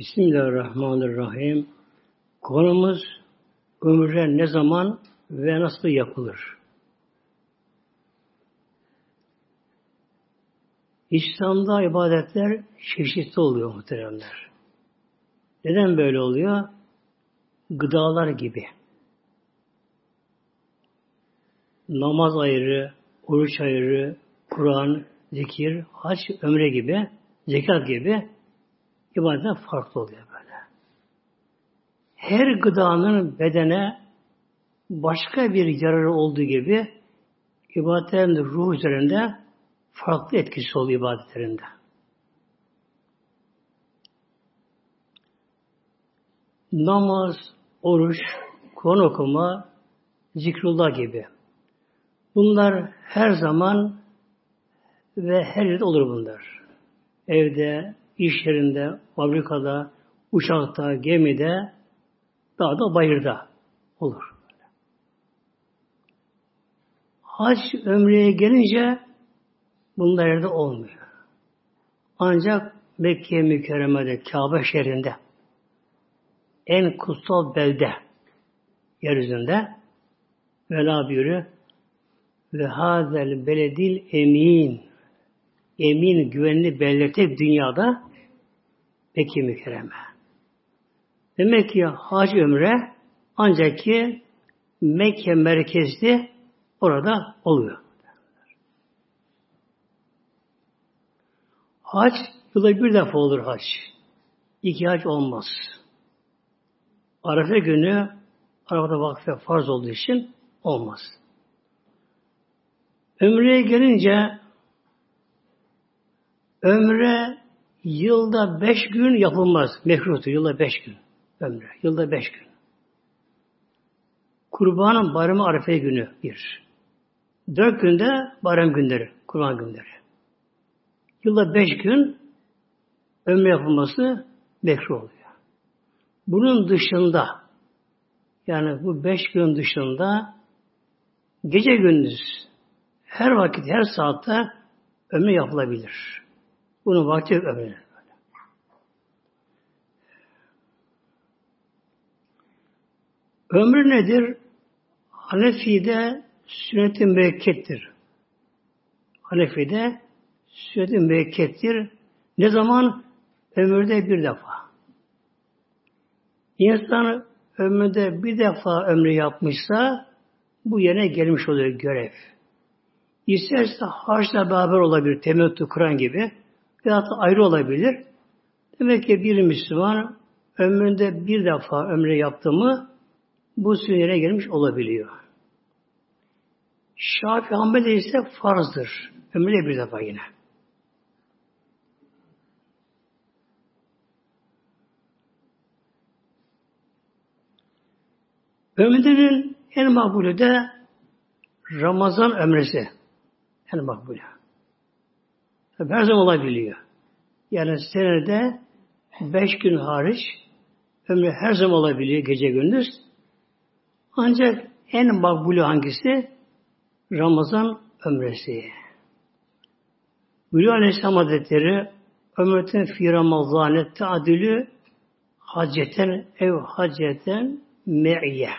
Bismillahirrahmanirrahim. Konumuz ömürler ne zaman ve nasıl yapılır? İslam'da ibadetler çeşitli oluyor muhteremler. Neden böyle oluyor? Gıdalar gibi. Namaz ayrı, oruç ayrı, Kur'an, zikir, hac, ömre gibi, zekat gibi ibadetler farklı oluyor böyle. Her gıdanın bedene başka bir yararı olduğu gibi ibadetlerin ruh üzerinde farklı etkisi oluyor ibadetlerinde. Namaz, oruç, Kur'an okuma, zikrullah gibi. Bunlar her zaman ve her yerde olur bunlar. Evde, iş yerinde, fabrikada, uçakta, gemide, dağda, bayırda olur. Hac ömreye gelince bunlar yerde olmuyor. Ancak Mekke mükerremede, Kabe şehrinde en kutsal belde yeryüzünde Vela buyuruyor ve hazel beledil emin emin güvenli bellete dünyada Mekke mükerreme. Demek ki hac ömre ancak ki Mekke merkezli orada oluyor. Hac yılda bir defa olur hac. İki hac olmaz. Arafa günü Arafa'da vakfe farz olduğu için olmaz. Ömreye gelince ömre yılda beş gün yapılmaz. Mekruhtur. Yılda beş gün. Ömre. Yılda beş gün. Kurbanın bayramı Arife günü bir. Dört günde bayram günleri. Kurban günleri. Yılda beş gün ömre yapılması mekruh oluyor. Bunun dışında yani bu beş gün dışında gece gündüz her vakit, her saatte ömre yapılabilir. Bunun vakti yok ömre. Ömür nedir? Hanefi'de sünnet-i müekkettir. Hanefi'de sünnet-i müekkettir. Ne zaman? Ömürde bir defa. İnsan ömründe bir defa ömrü yapmışsa bu yerine gelmiş oluyor görev. İsterse harçla beraber olabilir, temettü Kur'an gibi veya da ayrı olabilir. Demek ki bir Müslüman ömründe bir defa ömre yaptı mı bu sünnete gelmiş olabiliyor. Şafi Hanbeli ise farzdır. Ömründe bir defa yine. Ömrünün en makbulü de Ramazan ömresi. En makbulü. Her zaman olabiliyor. Yani senede beş gün hariç ömrü her zaman olabiliyor gece gündüz. Ancak en makbulü hangisi? Ramazan ömresi. Buyuruyor Aleyhisselam Hazretleri ömretin fi Ramazane teadülü haceten ev haceten me'ye.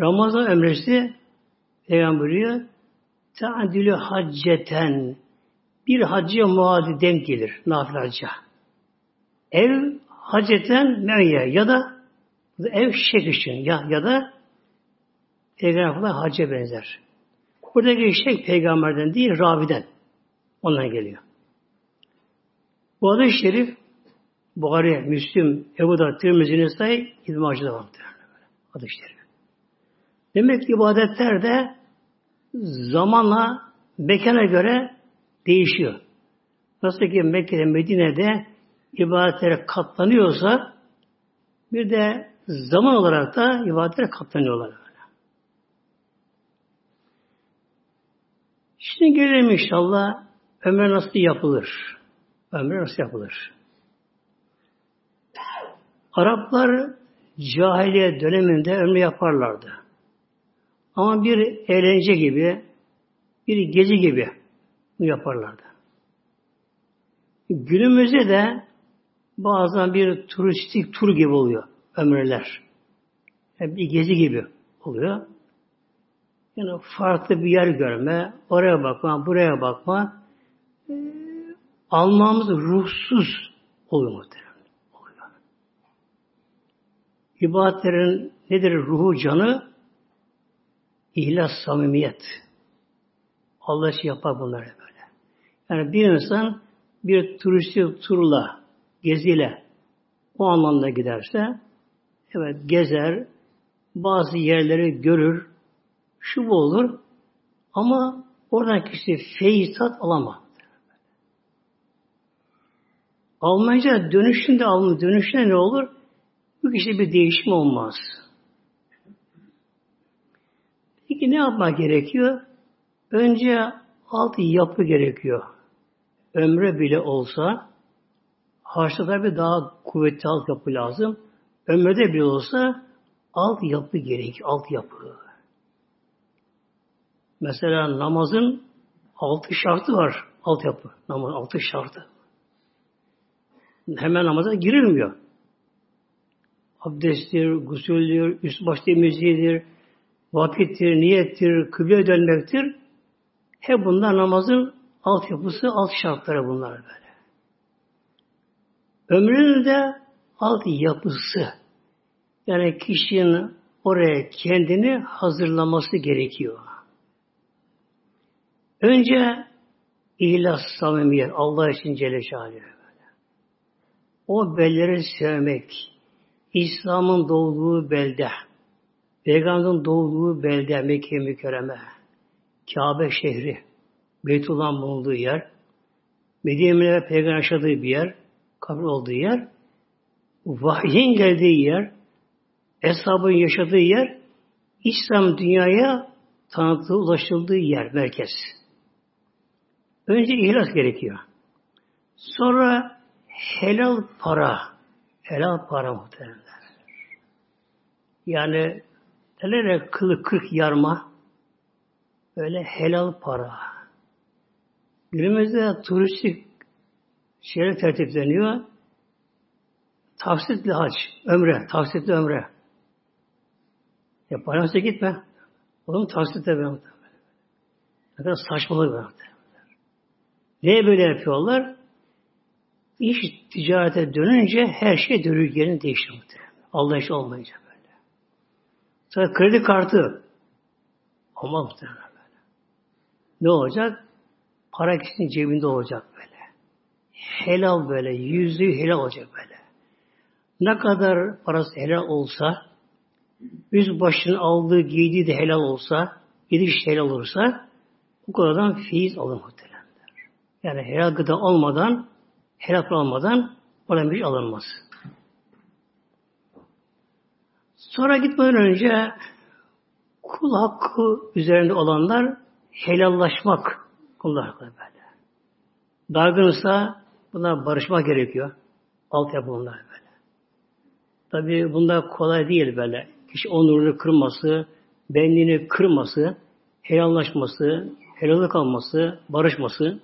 Ramazan ömresi Peygamber buyuruyor teadülü hacceten bir hacıya muadi denk gelir nafile hacca. Ev haceten me'ye ya da ev şek için ya, ya da Peygamber falan hacca benzer. Buradaki şek peygamberden değil, raviden. Ondan geliyor. Bu adı şerif Buhari, Müslüm, Ebu Da, Tirmizi, Nesai, İbn-i Acı'da var. Adı şerif. Demek ki ibadetler de zamanla mekana göre değişiyor. Nasıl ki Mekke'de, Medine'de ibadetlere katlanıyorsa bir de zaman olarak da ibadetlere katlanıyorlar. Şimdi gelelim inşallah ömre nasıl yapılır? Ömre nasıl yapılır? Araplar cahiliye döneminde ömre yaparlardı. Ama bir eğlence gibi, bir gezi gibi bunu yaparlardı. Günümüzde de bazen bir turistik tur gibi oluyor ömürler. Yani bir gezi gibi oluyor. Yani farklı bir yer görme, oraya bakma, buraya bakma. E, almamız ruhsuz oluyor muhtemelen. Oluyor. İbadetlerin nedir ruhu canı? İhlas, samimiyet. Allah için yapar bunları böyle. Yani bir insan bir turistik turla, geziyle o anlamda giderse evet gezer, bazı yerleri görür, şu bu olur ama oradan kişi feyizat alamaz. Almayınca dönüşünde alma dönüşünde ne olur? Bu kişi bir değişim olmaz. Peki ne yapmak gerekiyor? Önce alt yapı gerekiyor. Ömre bile olsa haçta tabi daha kuvvetli alt yapı lazım. Ömrede bile olsa alt yapı gerekiyor. Alt yapı. Mesela namazın altı şartı var. Alt yapı. Namazın altı şartı. Hemen namaza girilmiyor. Abdesttir, gusüldür, üst baş temizliğidir, vakittir, niyettir, kıble dönmektir. Hep bunlar namazın altyapısı, alt şartları bunlar böyle. Ömrünün de alt yapısı. Yani kişinin oraya kendini hazırlaması gerekiyor. Önce ihlas, samimiyet, Allah için Celle Celaluhu. O belleri sevmek, İslam'ın doğduğu belde, Peygamber'in doğduğu belde Mekke mükerreme, Kabe şehri, Beytullah'ın bulunduğu yer, Medine'de Peygamber yaşadığı bir yer, kabir olduğu yer, vahyin geldiği yer, Eshabın yaşadığı yer, İslam dünyaya tanıttığı, ulaşıldığı yer, merkez. Önce ihlas gerekiyor. Sonra helal para, helal para muhtemelen. Yani derler ya kılı kırk yarma, öyle helal para. Günümüzde turistik şeyler tertipleniyor. Tavsitli hac, ömre, tavsitli ömre. Ya paransa gitme. Oğlum tavsitle ben. Ne kadar saçmalık ben. Niye böyle yapıyorlar? İş ticarete dönünce her şey dönür yerini değişiyor. Allah iş olmayınca böyle. Sonra kredi kartı olmaz muhtemelen böyle. Ne olacak? Para kişinin cebinde olacak böyle. Helal böyle, yüzü helal olacak böyle. Ne kadar parası helal olsa, yüz başının aldığı, giydiği de helal olsa, yedi iş helal olursa, bu kadardan feyiz alır muhtemelen. Yani helal gıda olmadan, helal olmadan oradan bir şey alınmaz. Sonra gitmeden önce kul hakkı üzerinde olanlar helallaşmak kullar hakkı böyle. Dargınsa bunlar barışma gerekiyor. Altyapı bunlar böyle. Tabi bunlar kolay değil böyle. Kişi onurunu kırması, benliğini kırması, helallaşması, helallik alması, barışması.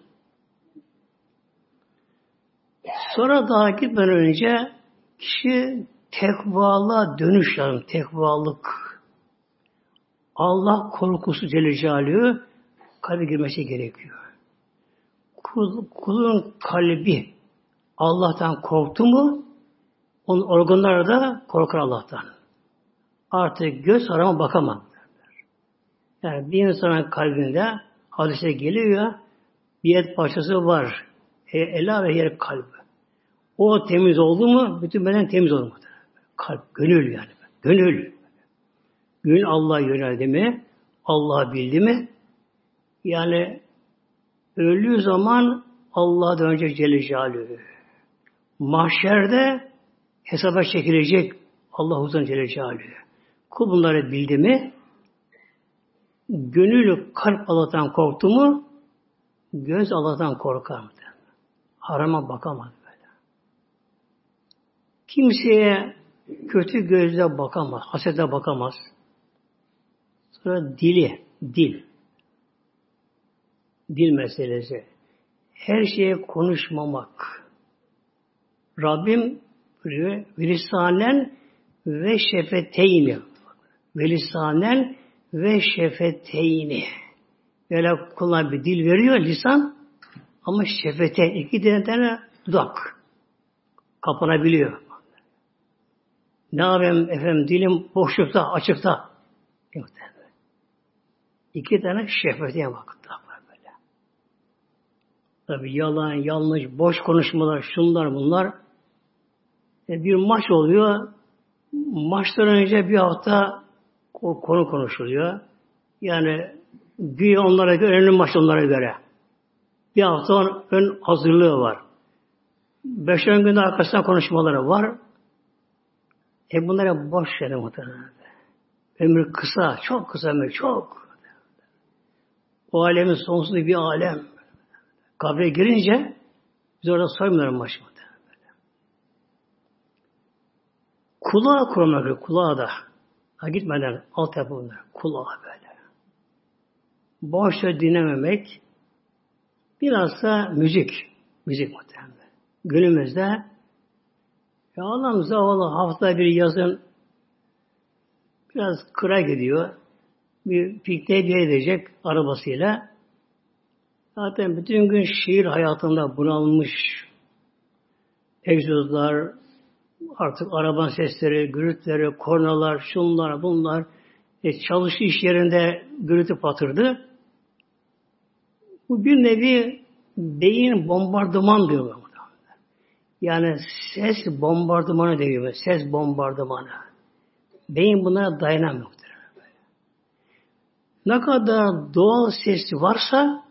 Sonra daha gitmeden önce kişi tekvala dönüş lazım. Tekvalık. Allah korkusu Celle Celaluhu kalbe girmesi gerekiyor. Kul, kulun kalbi Allah'tan korktu mu onun organları da korkar Allah'tan. Artık göz arama bakamam. Yani bir insanın kalbinde hadise geliyor bir et parçası var. E, ela ve yer kalbi. O temiz oldu mu bütün beden temiz olur. Kalp, gönül yani. Gönül. Gönül Allah'a yöneldi mi? Allah'ı bildi mi? Yani öldüğü zaman Allah'a dönecek Celle Celaluhu. Mahşerde hesaba çekilecek Allah huzuruna Celle Celaluhu. Kul bunları bildi mi? Gönül kalp Allah'tan korktu mu? Göz Allah'tan korkar mı? Harama bakamaz böyle. Kimseye kötü gözle bakamaz, hasete bakamaz. Sonra dili, dil. Dil meselesi. Her şeye konuşmamak. Rabbim buyuruyor, velisanen ve şefeteyni. Velisanen ve şefeteyni. Böyle kullan bir dil veriyor lisan ama şefete iki tane dudak kapanabiliyor. Ne yapayım efendim dilim boşlukta, açıkta. İki tane şefete bak. Böyle. Tabi yalan, yanlış, boş konuşmalar, şunlar bunlar. E, bir maç oluyor. Maçtan önce bir hafta o konu konuşuluyor. Yani güya onlara göre, önemli maç onlara göre. Bir hafta ön hazırlığı var. Beş on günde arkasından konuşmaları var. E bunlara boş yere muhtemelen. Ömrü kısa, çok kısa ömür, çok. O alemin sonsuz bir alem. Kabre girince biz orada soymuyorlar başımda. Kulağa kurmak, kulağa da. Ha gitmeden alt yapı bunlar. Kulağa böyle. Boşça dinlememek. Biraz da müzik. Müzik muhtemelen. Günümüzde ya Allah'ım zavallı hafta bir yazın biraz kıra gidiyor. Bir pikniğe bir edecek arabasıyla. Zaten bütün gün şehir hayatında bunalmış egzozlar, artık araban sesleri, gürültüleri, kornalar, şunlar, bunlar, e, çalıştığı iş yerinde gürültü patırdı. Bu bir nevi beyin bombardıman diyorlar. Yani ses bombardımanı diyor. Ses bombardımanı. Beyin buna dayanamıyor. Ne kadar doğal ses varsa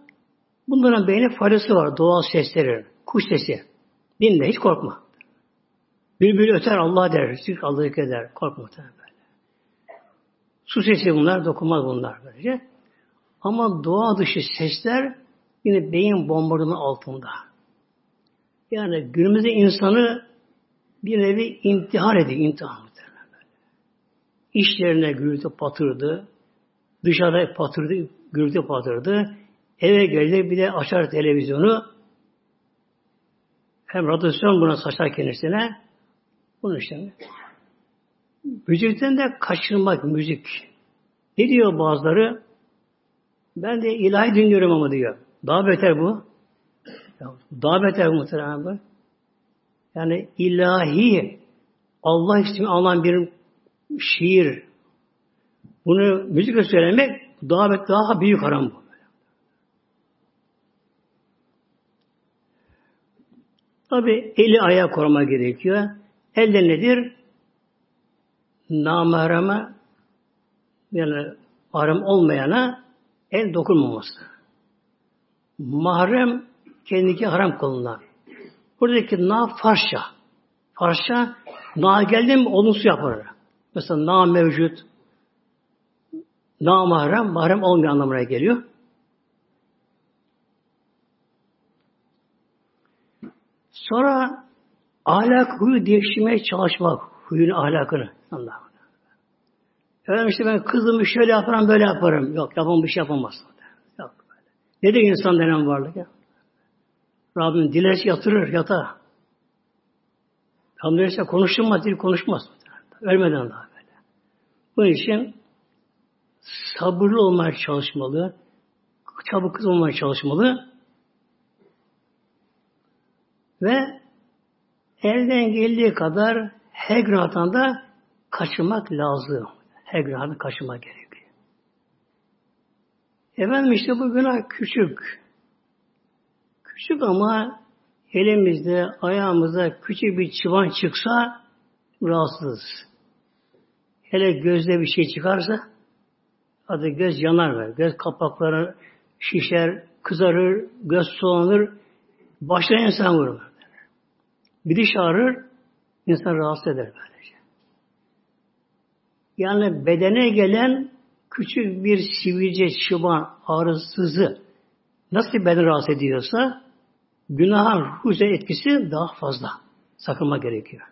bunların beyni faydası var. Doğal sesleri. Kuş sesi. Dinle hiç korkma. Bülbül öter Allah der. Sik Allah'ı eder. Korkma böyle. Su sesi bunlar dokunmaz bunlar böylece. Ama doğa dışı sesler yine beyin bombardımanı altında. Yani günümüzde insanı bir nevi imtihan ediyor, imtihan. İşlerine gürültü patırdı, dışarıda patırdı, gürültü patırdı, eve geldi bir de açar televizyonu, hem radyasyon buna saçar kendisine, bunu işte. Müzikten de kaçırmak müzik. Ne diyor bazıları? Ben de ilahi dinliyorum ama diyor. Daha beter bu. Daha beter muhtemelen bu. Yani ilahi Allah ismi alan bir şiir. Bunu müzikle söylemek daha daha büyük haram bu. Tabi eli ayağı koruma gerekiyor. Elde nedir? Namahreme yani haram olmayana el dokunmaması. Mahrem kendiki haram kılınan. Buradaki na farşa. Farşa na geldi mi olumsuz yapar. Mesela na mevcut. Na mahrem, mahrem olmayan anlamına geliyor. Sonra ahlak huyu değiştirmeye çalışmak. Huyun ahlakını. Allah. Efendim işte ben kızımı şöyle yaparım böyle yaparım. Yok yapamam bir şey yapamaz. Yok. Ne de insan denen varlık ya. Rabbim dilerse yatırır yata. Rabbim dilerse konuşulmaz, dil konuşmaz. Ölmeden daha böyle. Bunun için sabırlı olmaya çalışmalı, çabuk kız olmaya çalışmalı ve elden geldiği kadar her günahtan da kaçırmak lazım. Her günahdan kaçırmak gerekiyor. Efendim işte bu günah küçük. Küçük ama elimizde, ayağımızda küçük bir çıvan çıksa rahatsızız. Hele gözde bir şey çıkarsa adı göz yanar ver. Göz kapakları şişer, kızarır, göz soğanır, başına insan vurur. Bir diş ağrır, insan rahatsız eder böylece. Yani bedene gelen küçük bir sivilce, çıban, ağrısızı nasıl beden rahatsız ediyorsa günahın ruh etkisi daha fazla. Sakınma gerekiyor.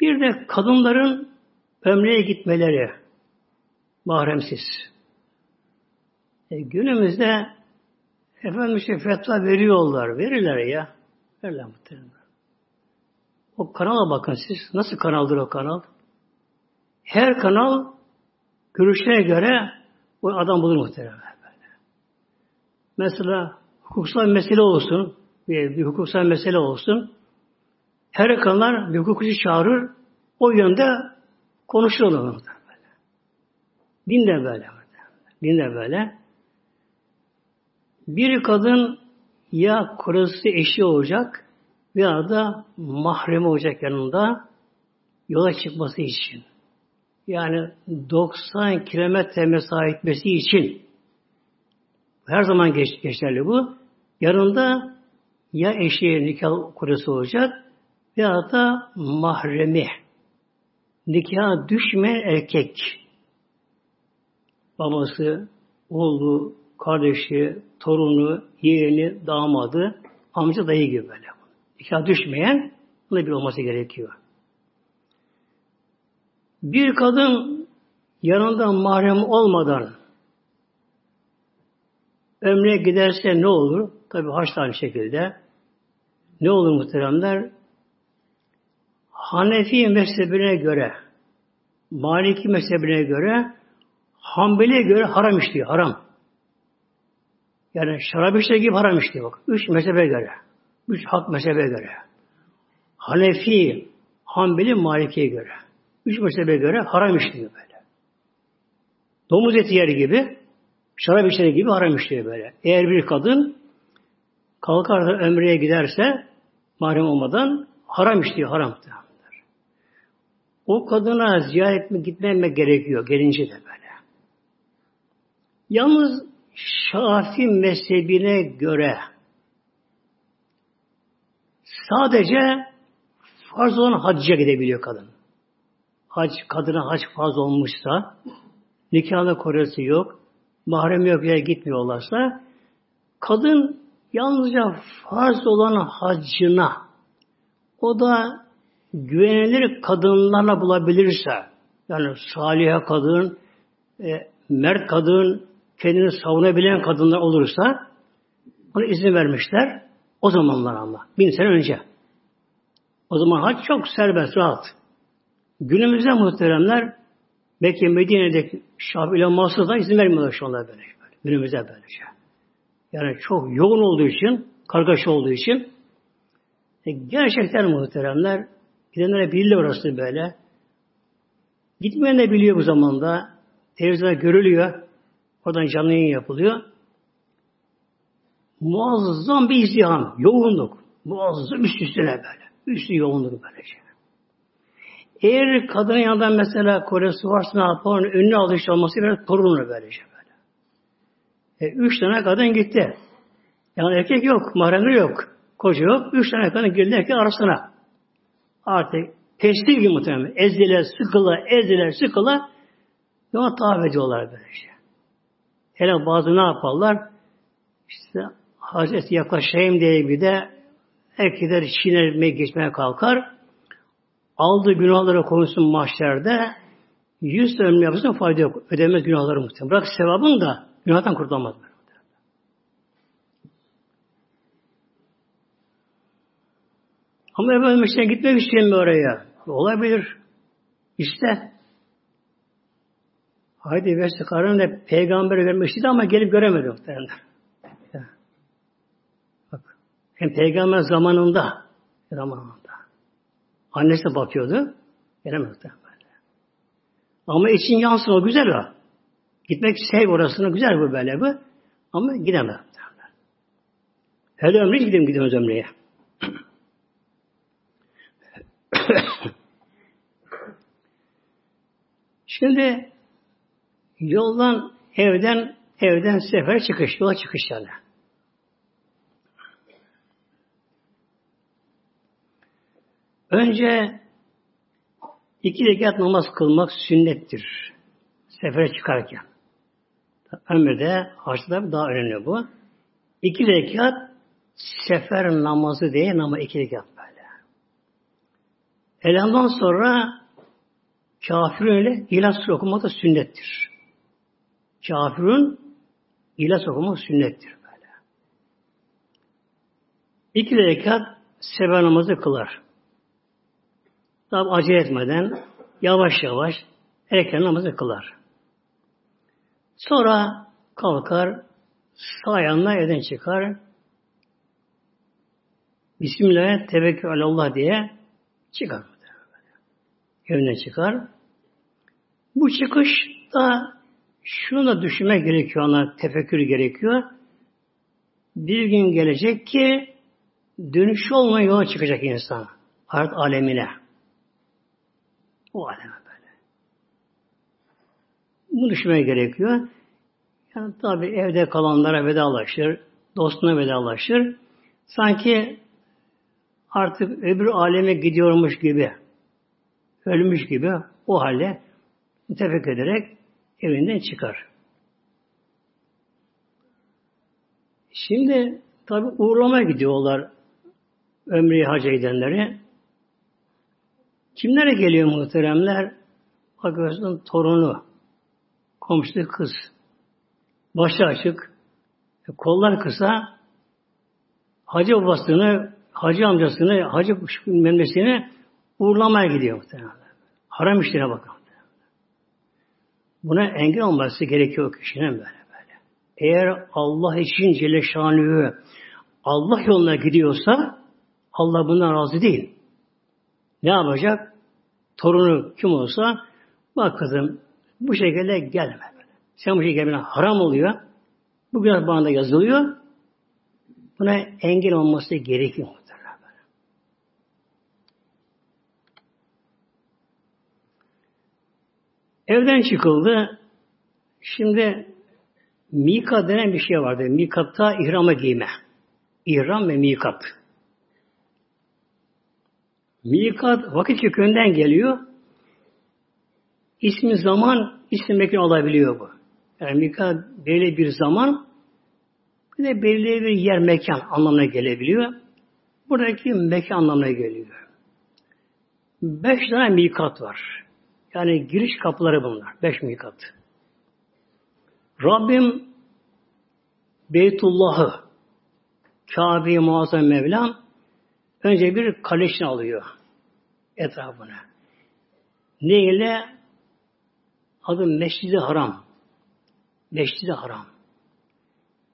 Bir de kadınların ömreye gitmeleri mahremsiz. E, günümüzde efendim işte fetva veriyorlar. Verirler ya. Verirler muhtemelen. O kanala bakın siz. Nasıl kanaldır o kanal? Her kanal görüşlerine göre o adam bulur muhtemelen. Böyle. Mesela hukuksal mesele olsun, bir, bir hukuksal mesele olsun. Her kanal bir hukukçu çağırır, o yönde konuşur olur. Din de böyle. Din de böyle. Bir kadın ya kocası eşi olacak veya da mahremi olacak yanında yola çıkması için. Yani 90 kilometre mesai etmesi için her zaman geç, geçerli bu. Yanında ya eşi nikah kocası olacak veya da mahremi nikah düşmeyen erkek babası, oğlu, kardeşi, torunu, yeğeni, damadı, amca dayı gibi böyle. Nikah düşmeyen buna bir olması gerekiyor. Bir kadın yanında mahrem olmadan ömre giderse ne olur? Tabi haçta aynı şekilde. Ne olur muhteremler? Hanefi mezhebine göre, Maliki mezhebine göre, Hanbeli'ye göre haram işliyor, haram. Yani şarap içtiği gibi haram işliyor bak. Üç mezhebe göre. Üç hak mezhebe göre. Hanefi, Hanbeli, Maliki'ye göre. Üç mezhebe göre haram işliyor böyle. Domuz eti yeri gibi, şarap içeri gibi haram işliyor böyle. Eğer bir kadın kalkar da ömreye giderse mahrem olmadan haram işliyor, haram. O kadına ziyaret mi gitmemek gerekiyor gelince de böyle. Yalnız Şafi mezhebine göre sadece farz olan hacca gidebiliyor kadın. Hac, kadına hac farz olmuşsa, nikahında koresi yok, mahrem yok yere gitmiyorlarsa, kadın yalnızca farz olan haccına, o da güvenilir kadınlarla bulabilirse, yani salih kadın, e, mert kadın, kendini savunabilen kadınlar olursa ona izin vermişler. O zamanlar ama. Bin sene önce. O zaman hac çok serbest, rahat. Günümüzde muhteremler Mekke Medine'deki Şafi'yle Masır'da da izin vermiyorlar şu anda böyle. Günümüzde böylece. Yani çok yoğun olduğu için, kargaşa olduğu için e, gerçekten muhteremler gidenlere bilirler orası böyle. Gitmeyen de biliyor bu zamanda. Televizyonda görülüyor. Oradan canlı yayın yapılıyor. Muazzam bir izdiham, yoğunluk. Muazzam üst üstüne böyle. Üstü yoğunluk böylece. Eğer kadının yanından mesela Koresi varsa ne yapar? Önüne alış olması biraz korunur böylece böyle. E, üç tane kadın gitti. Yani erkek yok, mahremleri yok. Koca yok. Üç tane kadın girdi erkek arasına. Artık teslim gibi muhtemelen. Ezdiler, sıkıla, ezdiler, sıkıla. Ve ona tavaf ediyorlar böylece. Hele bazı ne yaparlar? İşte Hazreti yaklaşayım diye bir de erkekler çiğnermeye geçmeye kalkar. Aldığı günahları konuşsun mahşerde yüz ömrü yapsın fayda yok. Ödemez günahları muhtemelen. Bırak sevabın da günahdan kurtulamaz. Ama efendim işte gitmek istiyorum oraya. Olabilir. İşte Haydi verse karın da peygamberi vermişti ama gelip göremedi muhtemelen. Bak. Hem peygamber zamanında zamanında. Annesi bakıyordu. Gelemedi böyle. Ama için yansın o güzel o. Gitmek sev orasına güzel bu böyle bu. Ama gidemez. Hele ömrü gidelim gidemez ömreye. Şimdi Yoldan, evden, evden sefer çıkış, yola çıkış yani. Önce iki rekat namaz kılmak sünnettir. Sefere çıkarken. Ömürde, haçta daha önemli bu. İki rekat sefer namazı diye ama iki rekat böyle. Elandan sonra kafir öyle ilah okumak da sünnettir kafirun ilaç okumak sünnettir böyle. İki rekat sefer namazı kılar. Tabi acele etmeden yavaş yavaş erken namazı kılar. Sonra kalkar, sağ yanına evden çıkar. Bismillah, tevekkül Allah diye çıkar. Evinden çıkar. Bu çıkış da şunu da düşünmek gerekiyor ona, tefekkür gerekiyor. Bir gün gelecek ki dönüşü olmayan yola çıkacak insan. Hayat alemine. O aleme. Bunu düşünmeye gerekiyor. Yani tabi evde kalanlara vedalaşır, dostuna vedalaşır. Sanki artık öbür aleme gidiyormuş gibi, ölmüş gibi o halde tefek ederek evinden çıkar. Şimdi tabi uğurlamaya gidiyorlar ömrü hac edenleri. Kimlere geliyor muhteremler? Bakıyorsun torunu, komşu kız. Başı açık, kollar kısa, hacı babasını, hacı amcasını, hacı memlesini uğurlamaya gidiyor muhtemelen. Haram işlerine bakın. Buna engel olması gerekiyor kişinin böyle böyle. Eğer Allah için Celle Allah yoluna gidiyorsa Allah bundan razı değil. Ne yapacak? Torunu kim olsa bak kızım bu şekilde gelme. Sen bu şekilde haram oluyor. Bu biraz bana yazılıyor. Buna engel olması gerekiyor. Evden çıkıldı. Şimdi Mika denen bir şey vardı. Mikatta ihrama giyme. İhram ve mikat. Mikat vakit kökünden geliyor. İsmi zaman, isim mekan olabiliyor bu. Yani mikat belli bir zaman, bir de belli bir yer mekan anlamına gelebiliyor. Buradaki mekan anlamına geliyor. Beş tane mikat var. Yani giriş kapıları bunlar. Beş mikat. Rabbim Beytullah'ı Kabe'yi muazzam Mevlam önce bir kaleşini alıyor etrafına. Ne ile? Adı Mescid-i Haram. Mescid-i Haram.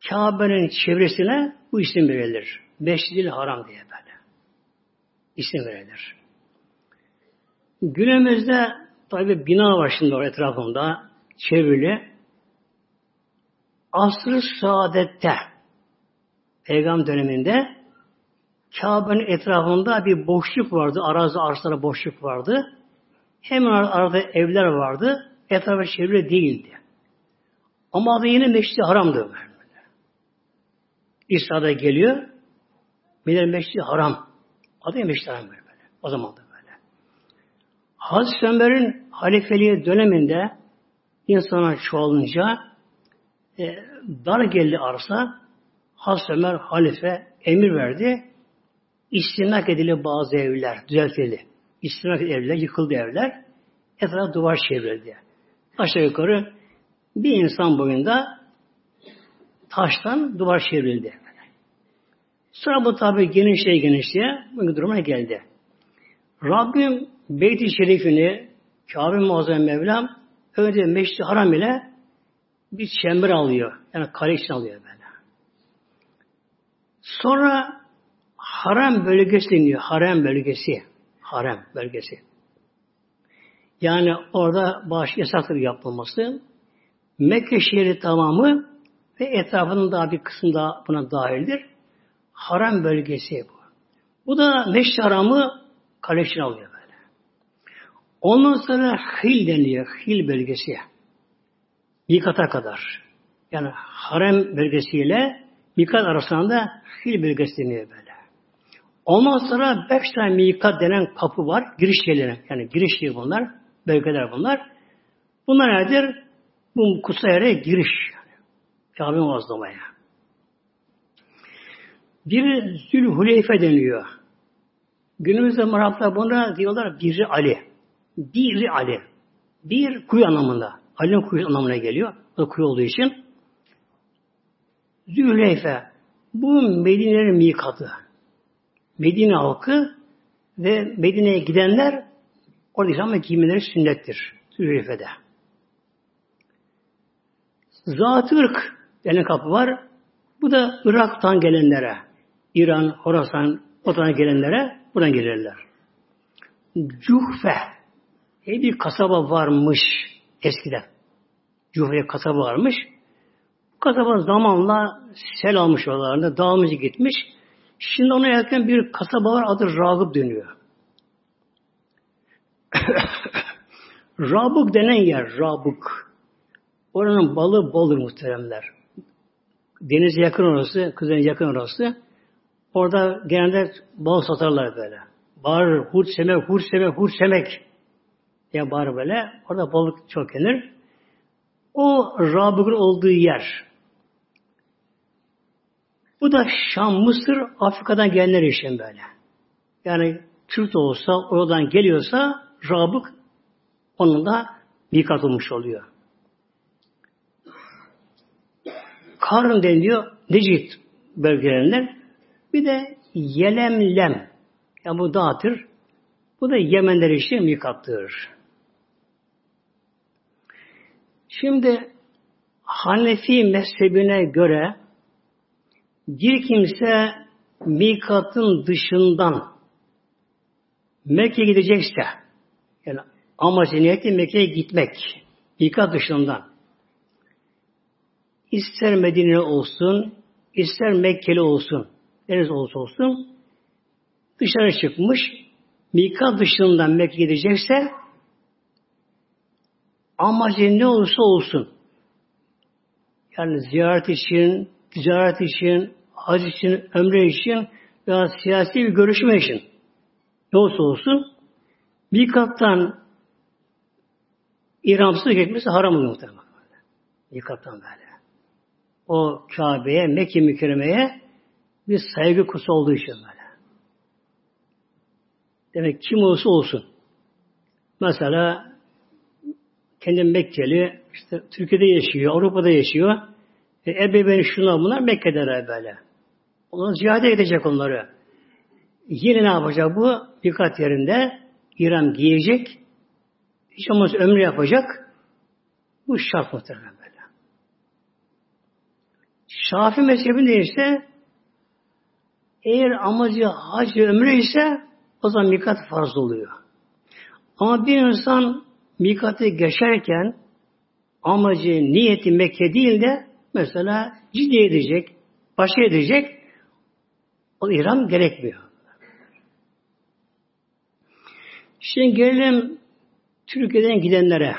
Kabe'nin çevresine bu isim verilir. Mescid-i Haram diye böyle. İsim verilir. Günümüzde Tabi bina var şimdi orada etrafında çevrili. Asr-ı saadette Peygamber döneminde Kabe'nin etrafında bir boşluk vardı. Arazi arslara boşluk vardı. Hemen arada evler vardı. Etrafı çevre değildi. Ama adı yine Meşri Haram'dı. İsa'da geliyor. Medine Meşri Haram. Adı Meşri Haram böyle. O zaman da. Hazreti Ömer'in halifeliği döneminde insana çoğalınca e, dar geldi arsa Hazreti Ömer halife emir verdi. İstinak edildi bazı evler, düzeltildi. İstinak evler, yıkıldı evler. Etrafı duvar çevrildi. Aşağı yukarı bir insan boyunda taştan duvar çevrildi. Sonra bu tabi genişleye genişleye bu duruma geldi. Rabbim Beyt-i Şerif'ini Kabe Muazzam Mevlam önce Meşri Haram ile bir çember alıyor. Yani kare için alıyor böyle. Sonra Haram bölgesi deniyor. Haram bölgesi. Haram bölgesi. Yani orada baş yasaktır yapılması. Mekke şehri tamamı ve etrafının daha bir kısmı da buna dahildir. Haram bölgesi bu. Bu da Meşri Haram'ı kaleşine alıyor. Ondan sonra Hil deniliyor. Hil bölgesi. Mikat'a kadar. Yani harem bölgesiyle Mikat arasında Hil bölgesi deniyor böyle. Ondan sonra beş tane Mikat denen kapı var. Giriş yerleri. Yani giriş yeri bunlar. Bölgeler bunlar. Bunlar nedir? Bu kutsal yere giriş. Kabe muazzamaya. Bir Zülhuleyfe deniliyor. Günümüzde Araplar buna diyorlar Biri Ali. Bir Ali. Bir kuyu anlamında. Ali'nin kuyu anlamına geliyor. O kuyu olduğu için. Züleyfe. Bu Medine'nin mikatı. Medine halkı ve Medine'ye gidenler Orada ihram giymeleri sünnettir. Zülfede. Zat-ı ırk denen kapı var. Bu da Irak'tan gelenlere, İran, Horasan, Otan gelenlere buradan gelirler. Cuhfe diye bir kasaba varmış eskiden. Cuhfe kasaba varmış. Bu kasaba zamanla sel almış oralarında, dağılmış gitmiş. Şimdi ona yakın bir kasaba var, adı Ragıp dönüyor. Rabuk denen yer, Rabuk. Oranın balı boldur muhteremler. Denize yakın orası, kuzeyine yakın orası. Orada genelde bal satarlar böyle. Bağırır, hurt semek, hurt semek, hurt semek diye bağırır böyle. Orada balık çok yenir. O Rabık'ın olduğu yer. Bu da Şam, Mısır, Afrika'dan gelenler için böyle. Yani de olsa, oradan geliyorsa Rabık onun da mikat olmuş oluyor. Karın deniliyor Necit bölgelerinden. Bir de Yelemlem. Yani bu dağıtır. Bu da Yemenler için mikattır. Şimdi Hanefi mezhebine göre bir kimse mikatın dışından Mekke'ye gidecekse yani amacı niyeti Mekke'ye gitmek mikat dışından ister Medine olsun ister Mekkeli olsun neresi olsa olsun dışarı çıkmış mikat dışından Mekke'ye gidecekse amacı ne olursa olsun yani ziyaret için, ticaret için, hac için, ömre için veya siyasi bir görüşme için ne olursa olsun bir kattan İramsız geçmesi haram oluyor muhtemelen. Bir kattan böyle. O Kabe'ye, Mekke mükerremeye bir saygı kusu olduğu için böyle. Demek kim olursa olsun. Mesela kendi Mekkeli, işte Türkiye'de yaşıyor, Avrupa'da yaşıyor. E, ebeveyni şunlar bunlar Mekke'deler böyle. Onlar ziyade edecek onları. Yine ne yapacak bu? Birkat yerinde İran giyecek, hiç olmazsa ömrü yapacak. Bu şart muhtemelen böyle. Şafi mezhebinde ise eğer amacı hac ve ömre ise o zaman mikat farz oluyor. Ama bir insan mikatı geçerken amacı, niyeti Mekke değil de mesela ciddi edecek, başa edecek o ihram gerekmiyor. Şimdi gelelim Türkiye'den gidenlere.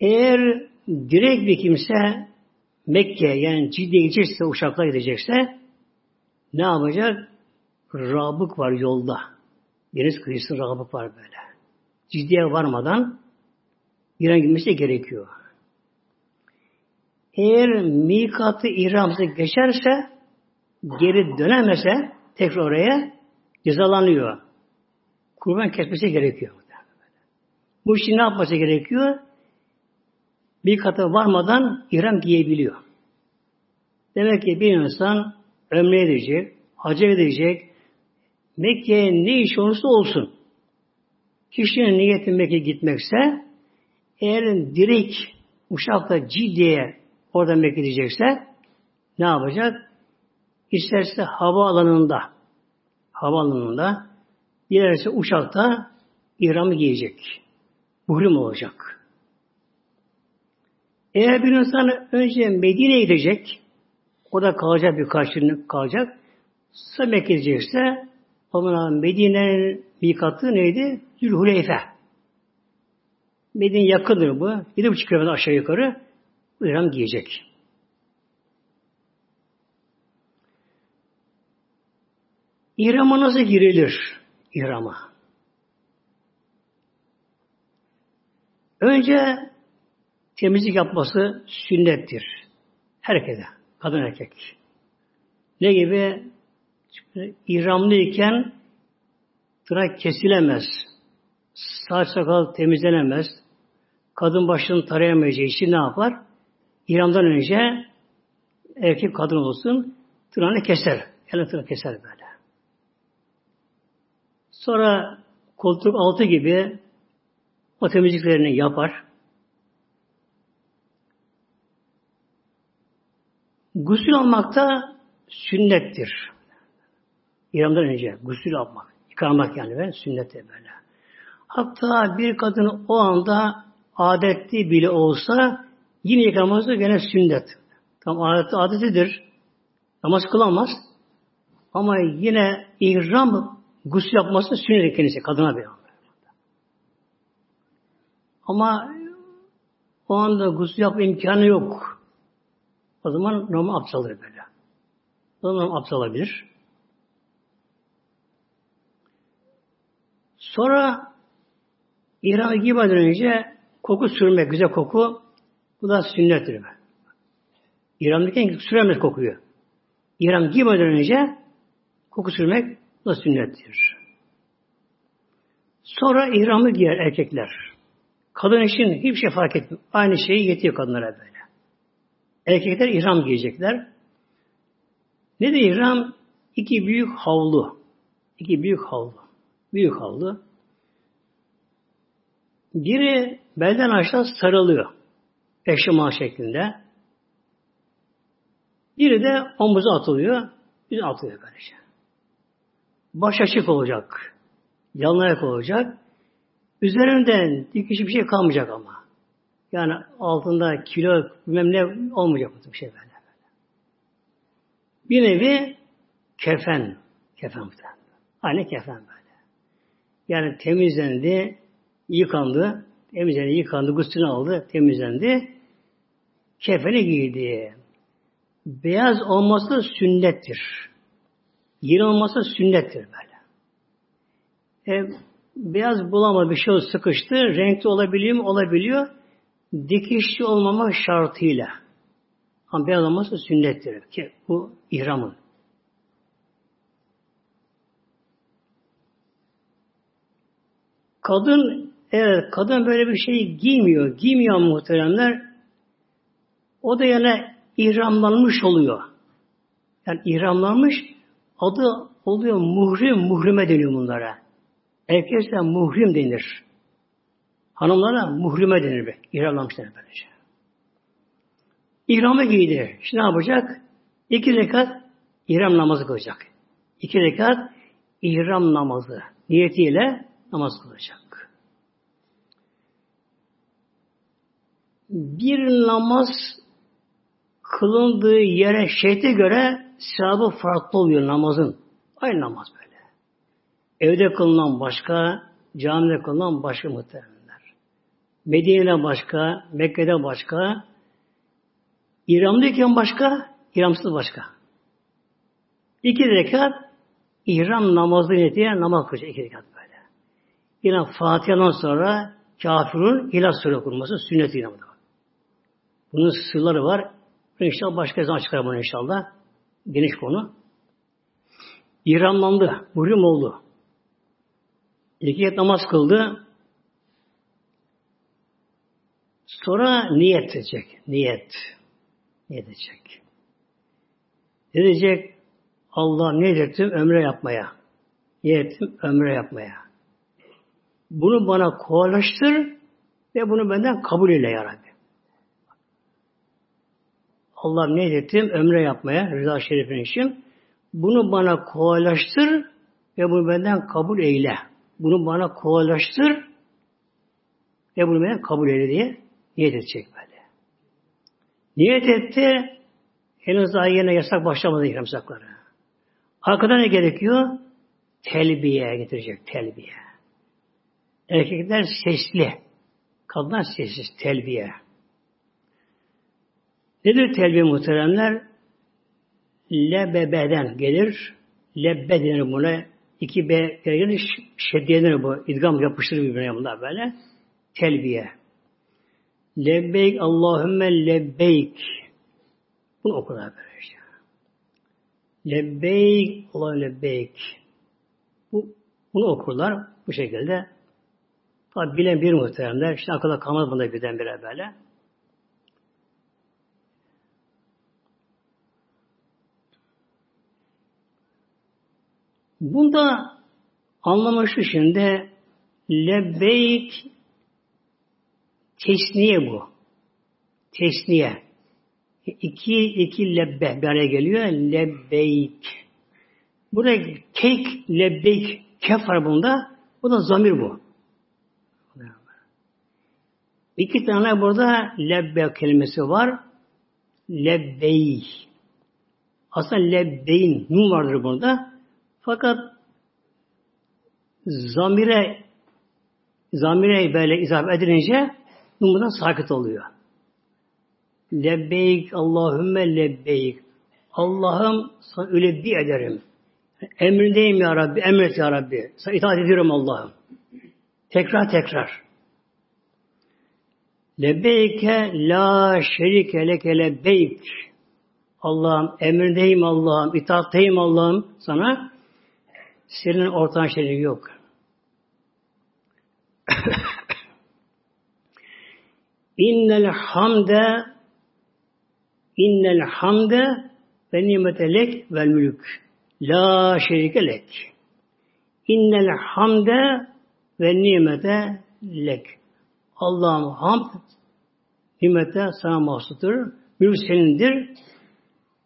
Eğer direkt bir kimse Mekke yani Ciddi'ye gidecekse, uçakla gidecekse ne yapacak? Rabık var yolda. Deniz kıyısı rabık var böyle. Ciddiye varmadan İran gitmesi gerekiyor. Eğer mikatı ihramsı geçerse geri dönemese tekrar oraya cezalanıyor. Kurban kesmesi gerekiyor. Bu işi ne yapması gerekiyor? Bir kata varmadan ihram giyebiliyor. Demek ki bir insan ömre edecek, hacı edecek, Mekke'ye ne iş olursa olsun. Kişinin niyeti Mekke'ye gitmekse eğer direkt uçakla ciddiye orada Mekke gidecekse ne yapacak? İsterse hava alanında hava alanında dilerse uçakta ihramı giyecek muhrim olacak. Eğer bir insan önce Medine'ye gidecek, o da kalacak birkaç gün kalacak. Sonra Mekke gidecekse o zaman Medine'nin mikatı neydi? Zülhuleyfe. Medine yakındır bu. Bir buçuk kilometre aşağı yukarı bu giyecek. İhrama nasıl girilir? İhrama. Önce temizlik yapması sünnettir. Herkese. Kadın erkek. Ne gibi? İhramlıyken tırak kesilemez. Saç sakal temizlenemez. Kadın başını tarayamayacağı için ne yapar? İhramdan önce erkek kadın olsun tırnağını keser. Elini tırnağı keser böyle. Sonra koltuk altı gibi o yapar. Gusül almakta sünnettir. İran'dan önce gusül almak, yıkanmak yani ben sünnettir böyle. Hatta bir kadın o anda adetli bile olsa yine yıkaması gene sünnet. Tam adet adetidir. Namaz kılamaz. Ama yine ihram gusül yapması sünnet kendisi kadına bir Ama o anda gusül yapma imkanı yok. O zaman normal abdest alır böyle. O zaman abdest alabilir. Sonra İhram'a girmeden önce koku sürmek, güzel koku bu da sünnettir. İhramdayken süremez kokuyu. İhram girmeden önce koku sürmek bu da sünnettir. Sonra ihramı giyer erkekler. Kadın için hiçbir şey fark etmiyor. Aynı şeyi yetiyor kadınlara böyle. Erkekler ihram giyecekler. Ne de ihram? İki büyük havlu. İki büyük havlu. Büyük havlu. Biri belden aşağı sarılıyor. Eşima şeklinde. Biri de omuza atılıyor. Bir atılıyor böylece. Baş açık olacak. Yalın ayak olacak. Üzerinden dikiş bir şey kalmayacak ama. Yani altında kilo bilmem ne olmayacak bir şey böyle. Bir nevi kefen. Kefen bu Aynı kefen böyle. Yani temizlendi, yıkandı, temizlendi, yıkandı, gusülünü aldı, temizlendi, kefeni giydi. Beyaz olması sünnettir. Yeni olması sünnettir böyle. E, beyaz bulama bir şey sıkıştı, renkli olabiliyor mu? Olabiliyor. Dikişli olmama şartıyla. Ama beyaz olması sünnettir ki bu ihramın. Kadın eğer kadın böyle bir şey giymiyor, giymiyor muhteremler o da yani ihramlanmış oluyor. Yani ihramlanmış adı oluyor muhrim, muhrime deniyor bunlara. Erkekse muhrim denir. Hanımlara muhrime denir. Be. İhramlanmış denir böylece. İhramı giydi. Şimdi ne yapacak? İki rekat ihram namazı kılacak. İki rekat ihram namazı niyetiyle namaz kılacak. Bir namaz kılındığı yere şehte göre sevabı farklı oluyor namazın. Aynı namaz böyle. Evde kılınan başka, camide kılınan başka muhtemelenler. Medine'de başka, Mekke'de başka, İhramdayken başka, İhramsız başka. İki rekat İhram namazı niyetiyle namaz kılacak iki rekat böyle. Yine Fatiha'dan sonra kafirun ilah sure okunması sünnet inamında. Bunun sırları var. İnşallah başka zaman çıkar bunu inşallah. Geniş konu. İhramlandı. Muhrim oldu. İki namaz kıldı. Sonra niyet edecek. Niyet. Niyet edecek. Ne diyecek? Allah ne ettim? Ömre yapmaya. Niyetim ömre yapmaya. Bunu bana kolaylaştır ve bunu benden kabul eyle ya Rabbi. Allah ne ettim? Ömre yapmaya, rıza şerifin için. Bunu bana kolaylaştır ve bunu benden kabul eyle. Bunu bana kolaylaştır ve bunu benden kabul eyle diye niyet edecek böyle. Niyet etti, henüz daha yine yasak başlamadı ihram sakları. Arkadan ne gerekiyor? Telbiye getirecek, telbiye. Erkekler sesli, kadınlar sessiz, telbiye. Nedir telbiye muhteremler? Lebebeden gelir. Lebbe denir buna. İki B gelir. Şeddiye denir bu. İdgam yapıştırır birbirine bunlar böyle. Telbiye. Lebbeyk Allahümme lebbeyk. Bunu okurlar böyle işte. Lebbeyk Allahümme lebbeyk. Bu, bunu okurlar bu şekilde. Tabi bilen bir muhteremler. İşte akılda kalmaz bunda birdenbire böyle. Bunda anlamı şu şimdi Lebbeyk tesniye bu. Tesniye. İki, iki lebbe bir araya geliyor. Lebbeyk. Burada kek, lebbeyk, kef var bunda. Bu da zamir bu. İki tane burada lebbe kelimesi var. Lebbey. Aslında lebbeyin nun vardır burada. Fakat zamire zamire böyle izah edilince buradan sakit oluyor. Lebbeyk Allahümme lebbeyk. Allah'ım sana bir ederim. Emrindeyim ya Rabbi, emret ya Rabbi. Sana itaat ediyorum Allah'ım. Tekrar tekrar. Lebbeyke la şerike leke lebbeyk. Allah'ım emrindeyim Allah'ım, itaatteyim Allah'ım sana. Senin ortağın şerik yok. İnnel hamde innel hamde ve nimete lek vel mülk. La şerike lek. İnnel hamde ve nimete lek. Allah'ım hamd nimete sana mahsustur. Mülk senindir.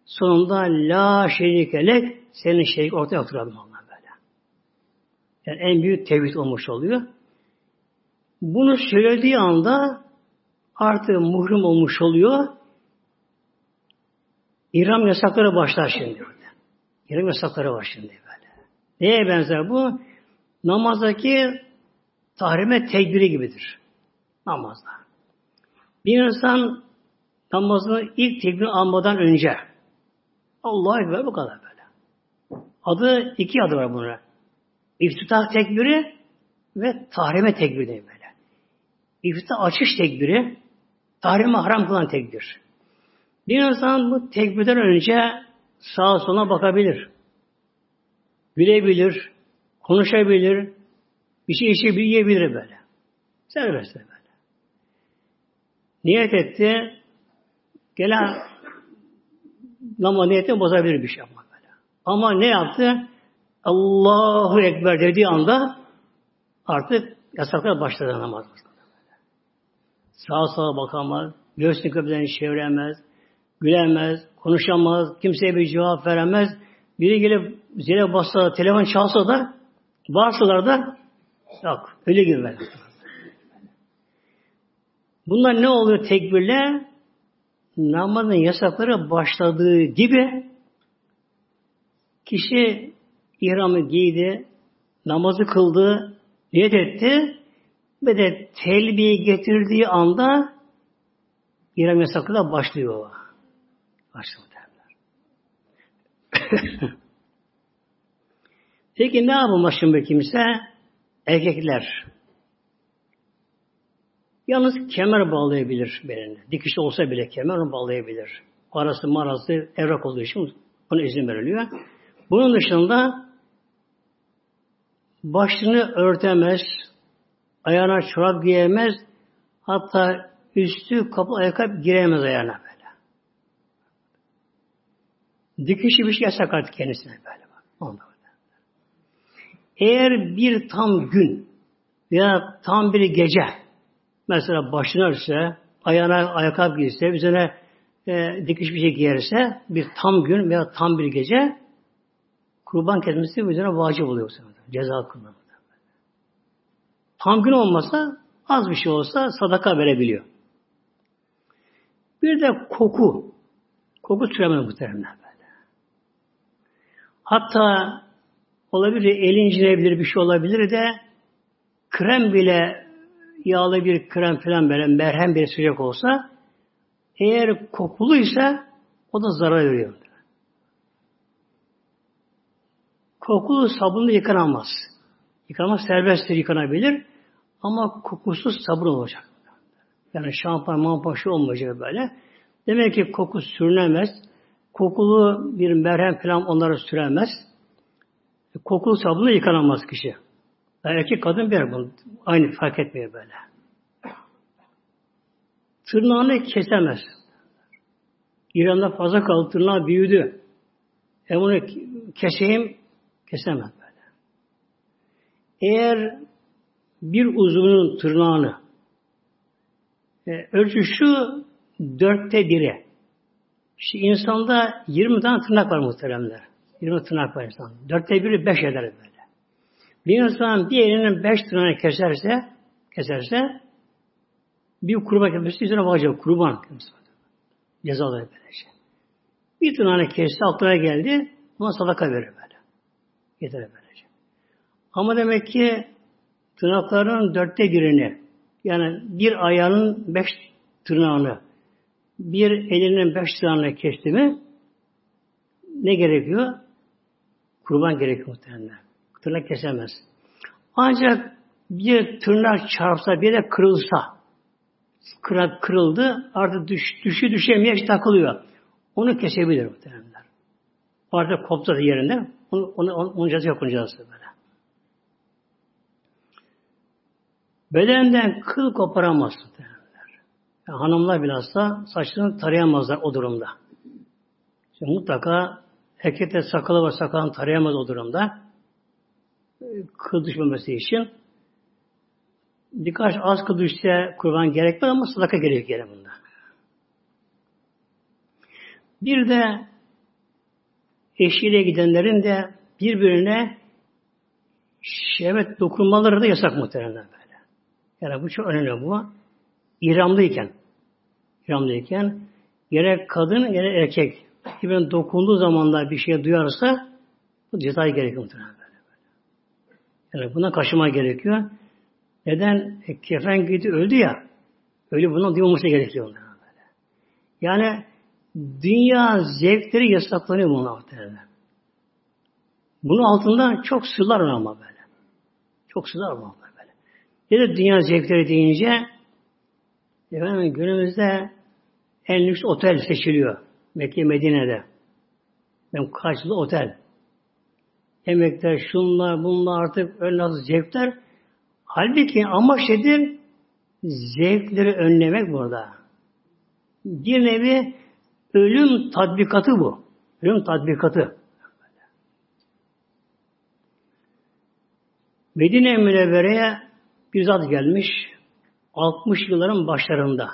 Sonunda la şerike lek senin şerik ortaya yoktur Allah böyle. Yani en büyük tevhid olmuş oluyor. Bunu söylediği anda artık muhrim olmuş oluyor. İram yasakları başlar şimdi. İram yasakları var şimdi böyle. Neye benzer bu? Namazdaki tahrime tekbiri gibidir. Namazda. Bir insan namazını ilk tekbir almadan önce Allah Ekber bu kadar böyle. Adı iki adı var buna. İftitah tekbiri ve tahrime tekbiri değil böyle. İftitah açış tekbiri, tahrime haram kılan tekbir. Bir insan bu tekbirden önce sağa sola bakabilir. Gülebilir, konuşabilir, bir şey içebilir, yiyebilir böyle. Serbest böyle. Niyet etti, gelen namaz niyeti bozabilir bir şey ama böyle. Ama ne yaptı? Allahu Ekber dediği anda artık yasaklar başladı namaz. Sağa sağa bakamaz, göğsünü köprüden çeviremez, gülemez, konuşamaz, kimseye bir cevap veremez. Biri gelip zile bassa, telefon çalsa da bağırsalar da yok. Öyle gibi Bunlar ne oluyor tekbirle? Namazın yasakları başladığı gibi kişi ihramı giydi, namazı kıldı, niyet etti ve de telbiye getirdiği anda ihram yasakları başlıyor. Başlıyor derler. Peki ne yapılmaz şimdi kimse? Erkekler. Yalnız kemer bağlayabilir beline. Dikiş olsa bile kemer bağlayabilir. Parası marası evrak olduğu için buna izin veriliyor. Bunun dışında başını örtemez, ayağına çorap giyemez, hatta üstü kapı ayakkabı giremez ayağına böyle. Dikişi bir şey yasak artık kendisine böyle. Onda. Eğer bir tam gün veya tam bir gece Mesela başını örse, ayağına ayakkabı giyse, üzerine e, dikiş bir şey giyerse bir tam gün veya tam bir gece kurban kesmesi üzerine vacip oluyor. Ceza kılınır. Tam gün olmasa az bir şey olsa sadaka verebiliyor. Bir de koku. Koku türemez muhtemelen böyle. Hatta olabilir, elincinebilir bir şey olabilir de krem bile yağlı bir krem falan böyle merhem bir sıcak olsa eğer kokuluysa o da zarar veriyor. Kokulu sabunla yıkanamaz. Yıkanmaz serbesttir yıkanabilir ama kokusuz sabun olacak. Yani şampuan, mampuan şey olmayacak böyle. Demek ki koku sürünemez. Kokulu bir merhem falan onlara süremez. Kokulu sabunla yıkanamaz kişi. Erkek kadın bir bunu. Aynı fark etmiyor böyle. Tırnağını kesemez. İran'da fazla kaldı, tırnağı büyüdü. E bunu keseyim, kesemez böyle. Eğer bir uzunun tırnağını e, ölçü şu dörtte biri. Şimdi insanda 20 tane tırnak var muhteremler. 20 tırnak var insan. Dörtte biri beş eder böyle. Bir insan bir elinin beş tırnağını keserse keserse bir kurban kesmesi üzerine bakacak. Kurban. Cezaları böylece. Bir tırnağını kesti, altına geldi. Ona sadaka verir böyle. Yeter böylece. Ama demek ki tırnakların dörtte birini yani bir ayağının beş tırnağını bir elinin beş tırnağını kesti mi ne gerekiyor? Kurban gerekiyor muhtemelen. Tırnak kesemez. Ancak bir tırnak çarpsa bir de kırılsa kırak kırıldı artık düş, düşü düşemeye takılıyor. Onu kesebilir muhtemelen. Artık koptu yerinde. Onu, onu, onu, onun cezası yok onun böyle. Bedenden kıl koparamaz. Yani hanımlar bilhassa saçlarını tarayamazlar o durumda. Şimdi mutlaka erkekte sakalı var sakalını tarayamaz o durumda. Kıl düşmemesi için. Birkaç az kıl düşse kurban gerekmez ama sadaka gerekiyor bunda. Bir de eşiyle gidenlerin de birbirine şehvet dokunmaları da yasak muhtemelen böyle. Yani bu çok önemli bu. İramlıyken İramlıyken gerek kadın gerek erkek birbirine dokunduğu zamanlar bir şey duyarsa bu cezayı gerekiyor muhtemelen böyle. Yani buna kaçınma gerekiyor. Neden? E, kefen gitti öldü ya. Öyle bundan duymaması gerekiyor. Böyle. Yani dünya zevkleri yasaklanıyor bunun altında. Bunun altında çok sırlar var ama böyle. Çok sırlar var böyle. Ya da dünya zevkleri deyince efendim günümüzde en lüks otel seçiliyor. Mekke Medine'de. Ben kaçlı otel. Yemekler, şunlar, bunlar artık öyle nasıl zevkler. Halbuki amaç nedir? Zevkleri önlemek burada. Bir nevi ölüm tatbikatı bu. Ölüm tatbikatı. Medine Münevvere'ye bir zat gelmiş 60 yılların başlarında.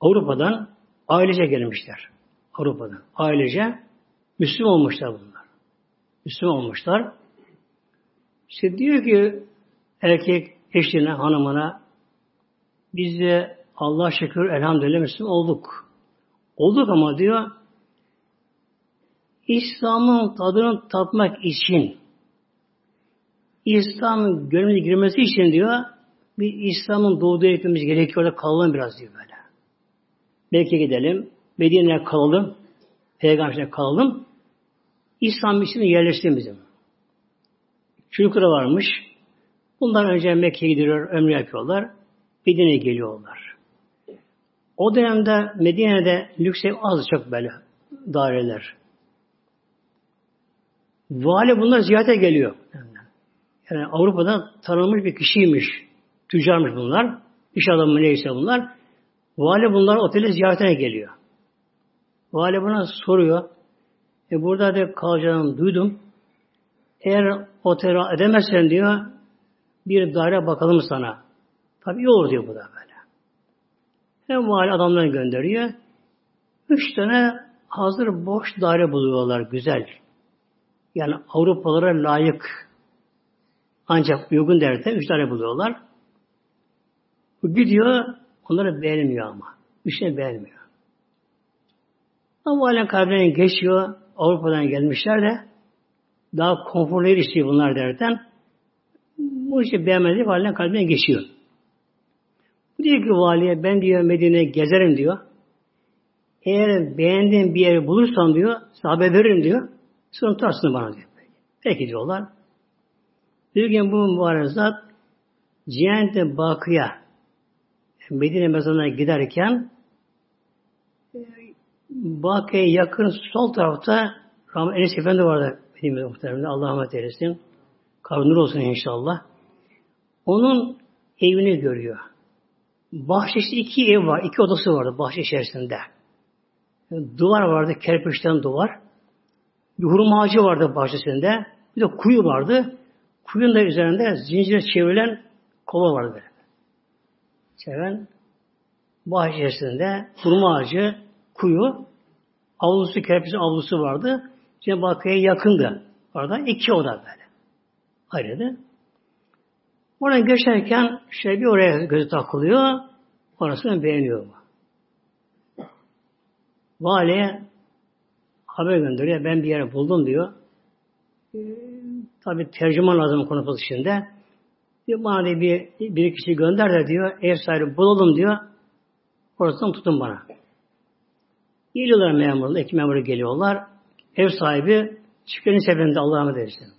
Avrupa'dan ailece gelmişler. Avrupa'dan. Ailece Müslüman olmuşlar bunlar. Müslüman olmuşlar. İşte diyor ki erkek eşine, hanımına biz de Allah şükür elhamdülillah Müslüman olduk. Olduk ama diyor İslam'ın tadını tatmak için İslam'ın gönlümüze girmesi için diyor bir İslam'ın doğduğu etmemiz gerekiyor da kalalım biraz diyor böyle. Belki gidelim, Medine'ye kalalım, Peygamber'e kalalım. İslam için yerleştirelim bizim. Çocukları varmış. Bundan önce Mekke'ye gidiyor, ömrü yapıyorlar. Medine'ye geliyorlar. O dönemde Medine'de lüks ev az çok böyle daireler. Vali bunlar ziyarete geliyor. Yani Avrupa'da tanınmış bir kişiymiş. Tüccarmış bunlar. İş adamı neyse bunlar. Vali bunlar otele ziyaretine geliyor. Vali buna soruyor. E burada da kalacağını duydum. Eğer otel edemezsen diyor bir daire bakalım sana. Tabii iyi olur diyor bu da böyle. Hem vali adamlarını gönderiyor. Üç tane hazır boş daire buluyorlar güzel. Yani Avrupalara layık ancak uygun derken üç tane buluyorlar. Bu gidiyor, onları beğenmiyor ama. Üçünü beğenmiyor. Ama halen kalbine geçiyor. Avrupa'dan gelmişler de daha konforlu istiyor bunlar derken bu işi beğenmediği halen kalbine geçiyor. Diyor ki valiye ben diyor Medine'ye gezerim diyor. Eğer beğendiğin bir yeri bulursan diyor, sahabe veririm diyor. Sonra tutarsın bana diyor. Peki diyorlar. Bir gün bu mübarek zat Cihente Bakı'ya Medine mezarına giderken Bakı'ya yakın sol tarafta Rahmet Enes Efendi vardı Medine muhtemelen. Allah rahmet eylesin. Kabri olsun inşallah. Onun evini görüyor. Bahçesi iki ev var. iki odası vardı bahçe içerisinde. Duvar vardı. Kerpiçten duvar. Bir hurma ağacı vardı bahçesinde. Bir de kuyu vardı. kuyunun da üzerinde zincire çevrilen kova vardı böyle. Çeviren bahçe ağacı, kuyu, avlusu, kerpiç avlusu vardı. Cenab-ı Hakk'a yakındı. Orada iki oda böyle. Ayrıydı. Oradan geçerken şey bir oraya gözü takılıyor. Orasını beğeniyor. Valiye haber gönderiyor. Ben bir yere buldum diyor. Ee, Tabi tercüman lazım konu pozisyonda. Bir bana diye bir, bir kişi gönder de diyor. Ev sahibi bulalım diyor. Orasından tutun bana. Geliyorlar memurlar, iki memuru geliyorlar. Ev sahibi çıkıyor seferinde Allah rahmet eylesin.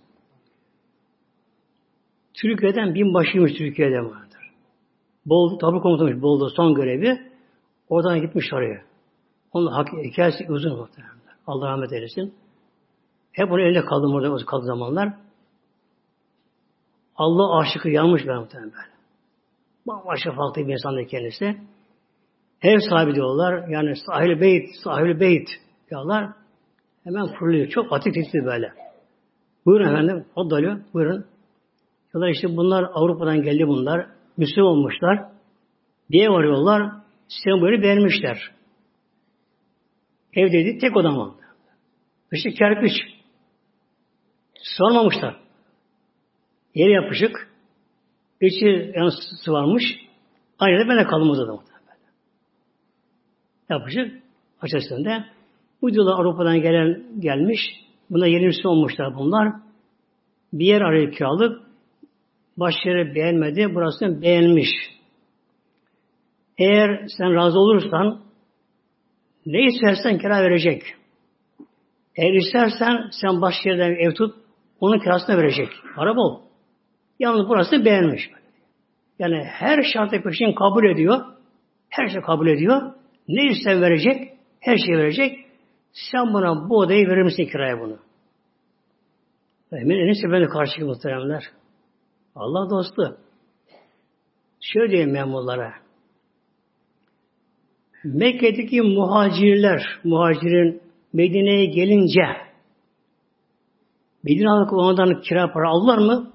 Türkiye'den binbaşıymış Türkiye'den vardır. Bol, tabi komutanmış Bolu'da son görevi. Oradan gitmiş oraya. Onun hikayesi uzun muhtemelen. Allah rahmet eylesin. Hep onun elinde kaldım orada kaldı zamanlar. Allah aşıkı yanmış ben muhtemelen. Bambaşka farklı bir insandı kendisi. Ev sahibi diyorlar. Yani sahil beyt, sahil beyt diyorlar. Hemen fırlıyor. Çok atik titri böyle. Buyurun efendim. O dalıyor. Buyurun. Diyorlar işte bunlar Avrupa'dan geldi bunlar. Müslüman olmuşlar. Diye varıyorlar. Sistemi böyle beğenmişler. Ev dedi tek odam oldu. Dışı kerpiç. Sormamışlar. Yeri yapışık. İçi yansısı varmış. Aynı da de kaldım odada Yapışık. Açısında. Bu diyorlar Avrupa'dan gelen gelmiş. Buna yeni olmuşlar bunlar. Bir yer arayıp kiralık. Başları beğenmedi. Burasını beğenmiş. Eğer sen razı olursan ne istersen kira verecek. Eğer istersen sen başka yerden ev tut, onun kirasını verecek. Para bol. Yalnız burası beğenmiş. Yani her şartı peşin kabul ediyor. Her şey kabul ediyor. Ne ister verecek? Her şeyi verecek. Sen buna bu odayı verir misin kiraya bunu? Emin enişte ben de karşı muhteremler. Allah dostu. Şöyle diyeyim memurlara. Mekke'deki muhacirler, muhacirin Medine'ye gelince Medine halkı ondan kira para alırlar mı?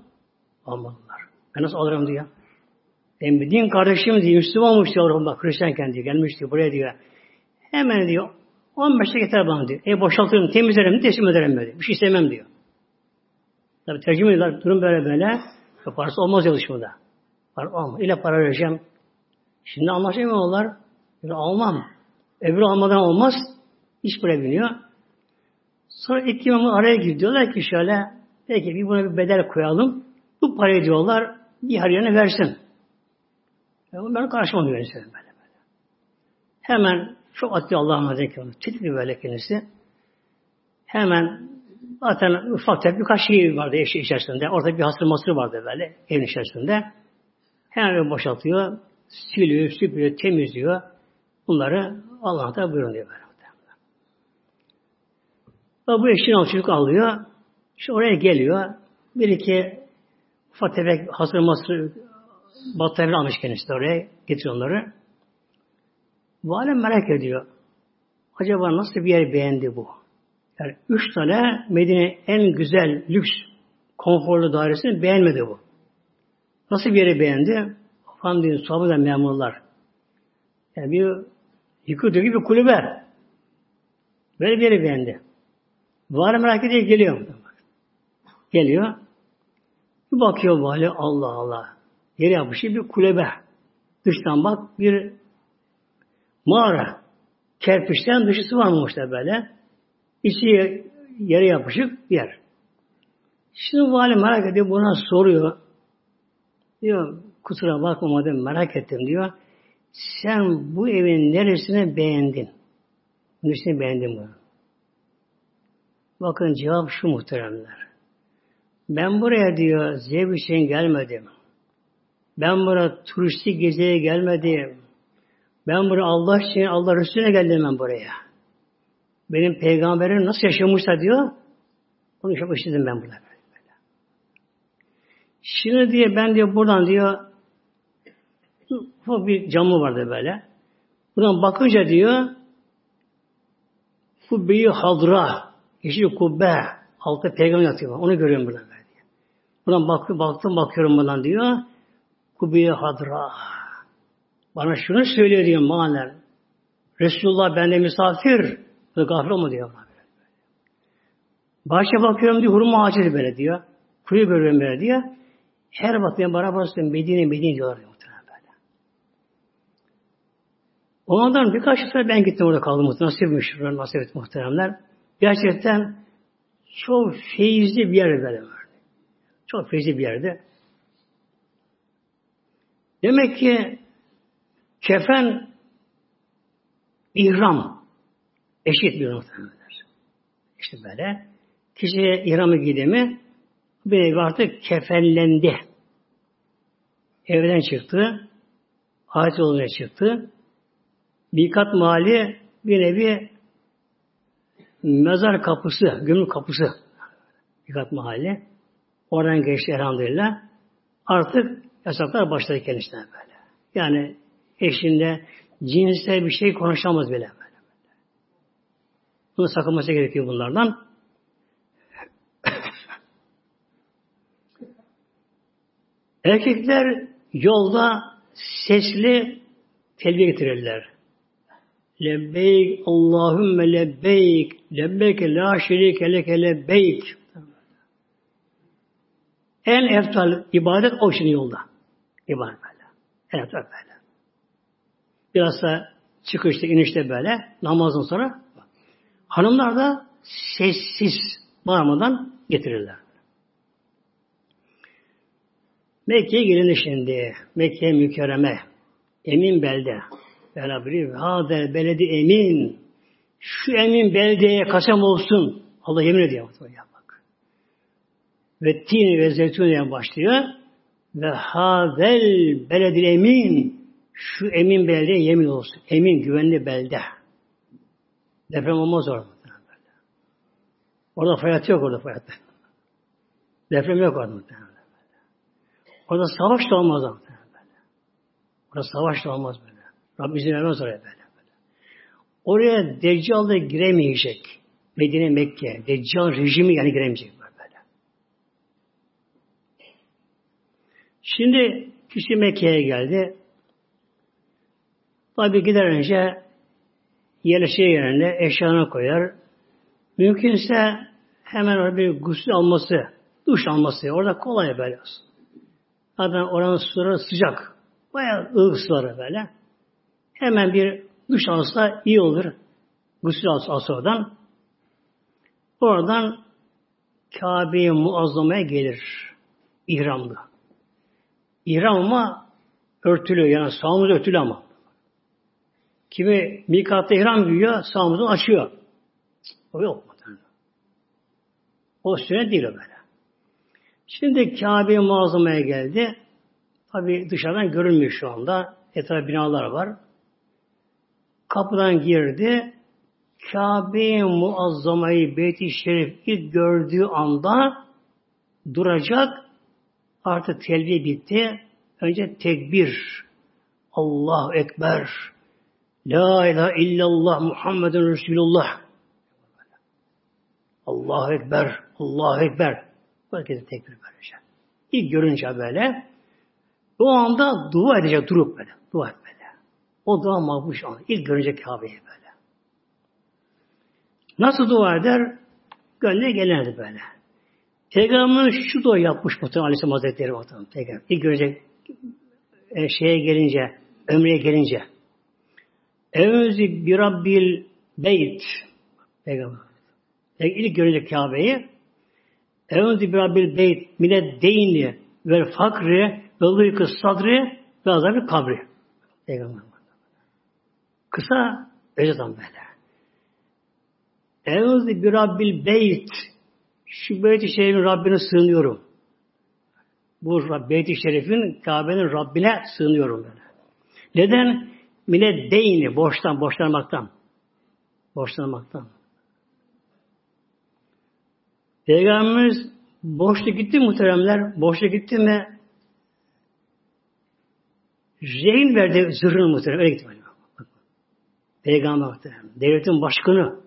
Almadılar. Ben nasıl alırım diyor. Ben din kardeşim diyor, Müslüman olmuş diyor, bak Hristiyanken diyor, gelmiş diyor, buraya diyor. Hemen diyor, 15'te yeter bana diyor. E boşaltırım, temizlerim, teslim ederim diyor. Bir şey istemem diyor. Tabi tercüme ediyorlar, durum böyle böyle. Parası olmaz çalışmada. Para olmaz. İle para vereceğim. Şimdi anlaşamıyorlar. Almam. Öbürü almadan olmaz. İş böyle biniyor. Sonra iki imamı araya gidiyorlar ki şöyle peki bir buna bir bedel koyalım. Bu parayı diyorlar bir hariyana versin. Ya ben karşıma diyor böyle böyle. Hemen çok atlı Allah'ın Hazretleri. Titri böyle kendisi. Hemen zaten ufak tefek birkaç şey vardı eşi içerisinde. Orada bir hasır masır vardı böyle evin içerisinde. Hemen boşaltıyor, siliyor, süpürüyor, temizliyor. Bunları Allah'a da buyurun diyor böyle. Ve bu eşini al çocuk alıyor. İşte oraya geliyor. Bir iki ufak tefek hasır masır battaniye almış kendisi oraya. Getiriyor onları. Bu alem merak ediyor. Acaba nasıl bir yer beğendi bu? Yani üç tane Medine en güzel, lüks, konforlu dairesini beğenmedi bu. Nasıl bir yeri beğendi? Efendim sahabeden memurlar. Yani bir yıkıldığı gibi kulübe. Böyle bir yeri beğendi. Var merak ediyor geliyor. Geliyor. Bir bakıyor vali Allah Allah. Yere yapmışı bir kulübe. Dıştan bak bir mağara. Kerpiçten dışısı varmış da böyle. İçi yere yapışık yer. Şimdi vali merak ediyor, buna soruyor. Diyor, kusura bakma madem merak ettim diyor. Sen bu evin neresini beğendin? Neresini beğendin bunu? Bakın cevap şu muhteremler. Ben buraya diyor zevk için gelmedim. Ben buraya turistik geziye gelmedim. Ben buraya Allah için, Allah Resulüne geldim ben buraya. Benim peygamberim nasıl yaşamışsa diyor, onu çok işledim ben burada. Şimdi diye ben diyor buradan diyor ufak bir camı vardı böyle. Buradan bakınca diyor Kubbe-i Hadra Yeşil kubbe, altta peygamber yatıyor. Onu görüyorum burada. Böyle. Buradan baktım, baktım bakıyorum bundan diyor. Kubiye hadra. Bana şunu söylüyor diyor manen. Resulullah bende misafir. Bu gafil olma diyor. Bahçe bakıyorum diyor, hurma ağacı böyle diyor. Kuyu görüyorum böyle diyor. Her bakıyorum bana burası Medine, Medine diyorlar diyor. Böyle. Ondan birkaç sefer ben gittim orada kaldım muhtemelen. Nasipmiş, nasip et muhteremler. Gerçekten çok feyizli bir yer böyle vardı. Çok feyizli bir yerde. Demek ki kefen ihram eşit bir muhtemelenler. İşte böyle. Kişiye ihramı giydi mi bir artık kefenlendi. Evden çıktı. Hacı olmaya çıktı. Birkat mali bir nevi mezar kapısı, gümrük kapısı. Birkat mahalle. Oradan geçti elhamdülillah. Artık yasaklar başladı kendisine böyle. Yani eşinde cinsel bir şey konuşamaz bile. Bunu sakınması gerekiyor bunlardan. Erkekler yolda sesli telbiye getirirler. Lebbeyk Allahümme lebbeyk lebbeyk la şerike leke lebbeyk en eftal ibadet o şimdi yolda. İbadet böyle. En eftal böyle. Biraz da çıkışta, inişte böyle. Namazdan sonra. Hanımlar da sessiz bağırmadan getirirler. Mekke'ye gelinir şimdi. Mekke mükerreme. Emin belde. Buyuruyor. Hader beledi emin. Şu emin beldeye kasem olsun. Allah yemin ediyor. Bak. Ve tin ve zeytun başlıyor. Ve hazel beledil emin. Şu emin beldeye yemin olsun. Emin güvenli belde. Deprem olmaz orada. Orada fayat yok orada fayat. Deprem yok orada. Orada savaş da olmaz muhtemelen. Orada savaş da olmaz böyle. Rabbim izin vermez oraya böyle. böyle. Oraya Deccal da giremeyecek. Medine, Mekke. Deccal rejimi yani giremeyecek böyle. Şimdi kişi Mekke'ye geldi. Tabi gider önce yerleşiği yerine eşyalarını koyar. Mümkünse hemen orada bir gusül alması, duş alması. Orada kolay böyle. Zaten oranın suları sıcak. Bayağı ılık suları böyle. Hemen bir duş alsa iyi olur. Gusül alsa, alsa oradan. Oradan Kabe'ye muazzamaya gelir. İhramlı. İhram ama örtülü. Yani sağımız örtülü ama. Kimi mikatta ihram giyiyor, sağımızı açıyor. O yok. O sünnet değil o böyle. Şimdi Kabe muazzamaya geldi. Tabi dışarıdan görünmüyor şu anda. Etrafı binalar var. Kapıdan girdi. Kabe muazzamayı Beyt-i Şerif ilk gördüğü anda duracak. Artık telbiye bitti. Önce tekbir. Allahu Ekber. La ilahe illallah Muhammedun Resulullah. Allahu Ekber. Allahu Ekber. Herkese tekbir böylece. İlk görünce böyle o anda dua edecek durup böyle. Dua et böyle. O dua mahvuş an. İlk görünce Kabe'yi böyle. Nasıl dua eder? Gönlüne gelerdi böyle. Peygamberimiz şu dua yapmış muhtemelen Aleyhisselam Hazretleri muhtemelen. Peygamber. İlk görecek e, şeye gelince, ömreye gelince. Evzi bir Rabbil beyt. Peygamber. İlk görecek Kabe'yi Evzi bir Rabbil beyt mine deyni ve fakri ve lıyıkı sadri ve azabı kabri. Peygamber. Kısa özetan böyle. Evzi bir Rabbil beyt şu beyt-i şerifin Rabbine sığınıyorum. Bu beyt-i şerifin Kabe'nin Rabbine sığınıyorum böyle. Neden? Mine deyni, borçtan, borçlanmaktan. Borçlanmaktan. Peygamberimiz boşta gitti muhteremler. Boşta gitti mi rehin verdi zırhını muhterem. Öyle gitti. Peygamber muhterem. Devletin başkanı.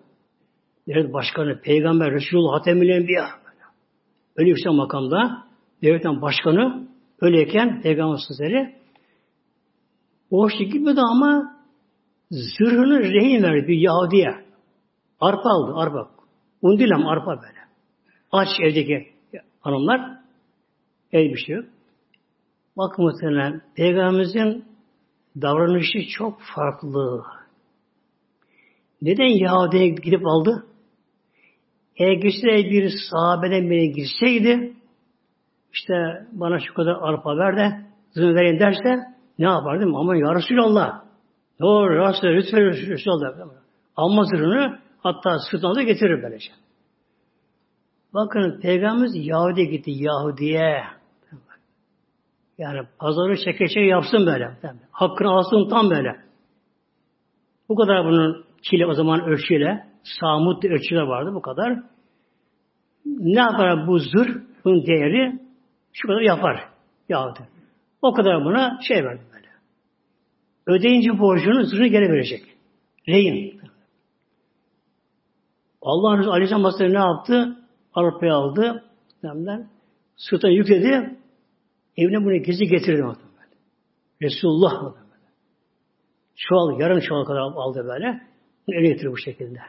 Devlet başkanı. Peygamber Resulullah Hatemül Enbiya. Öyle yüksek makamda devletin başkanı öyleyken Peygamber Sözleri hoş gitmedi ama zırhını rehin verdi bir Yahudi'ye. Arpa aldı, arpa. Un değil ama arpa böyle. Aç evdeki hanımlar. El bir şey yok. Bakın muhtemelen Peygamberimizin davranışı çok farklı. Neden Yahudi'ye gidip aldı? Eğer gitseydi bir sahabeden biri girseydi işte bana şu kadar arpa ver de zırh vereyim derse ne yapardım? Ama ya Resulallah doğru Resulallah lütfen Resulallah alma zırhını hatta sırtına da getirir böylece. Bakın Peygamberimiz Yahudi'ye gitti Yahudi'ye. Yani pazarı çeke yapsın böyle. Hakkını alsın tam böyle. Bu kadar bunun kile o zaman ölçüyle, samut ölçüler vardı bu kadar. Ne yapar bu zırh, bunun değeri şu kadar yapar Yahudi. O kadar buna şey verdi. Ödeyince borcunu zırhını geri verecek. Rehin. Allah Resulü Aleyhisselam Hazretleri ne yaptı? Arpayı aldı. Demden, sırtına yükledi. Evine bunu gizli getirdi. Resulullah Çuval, yarım çuval kadar aldı böyle. Bunu ele getirdi bu şekilde.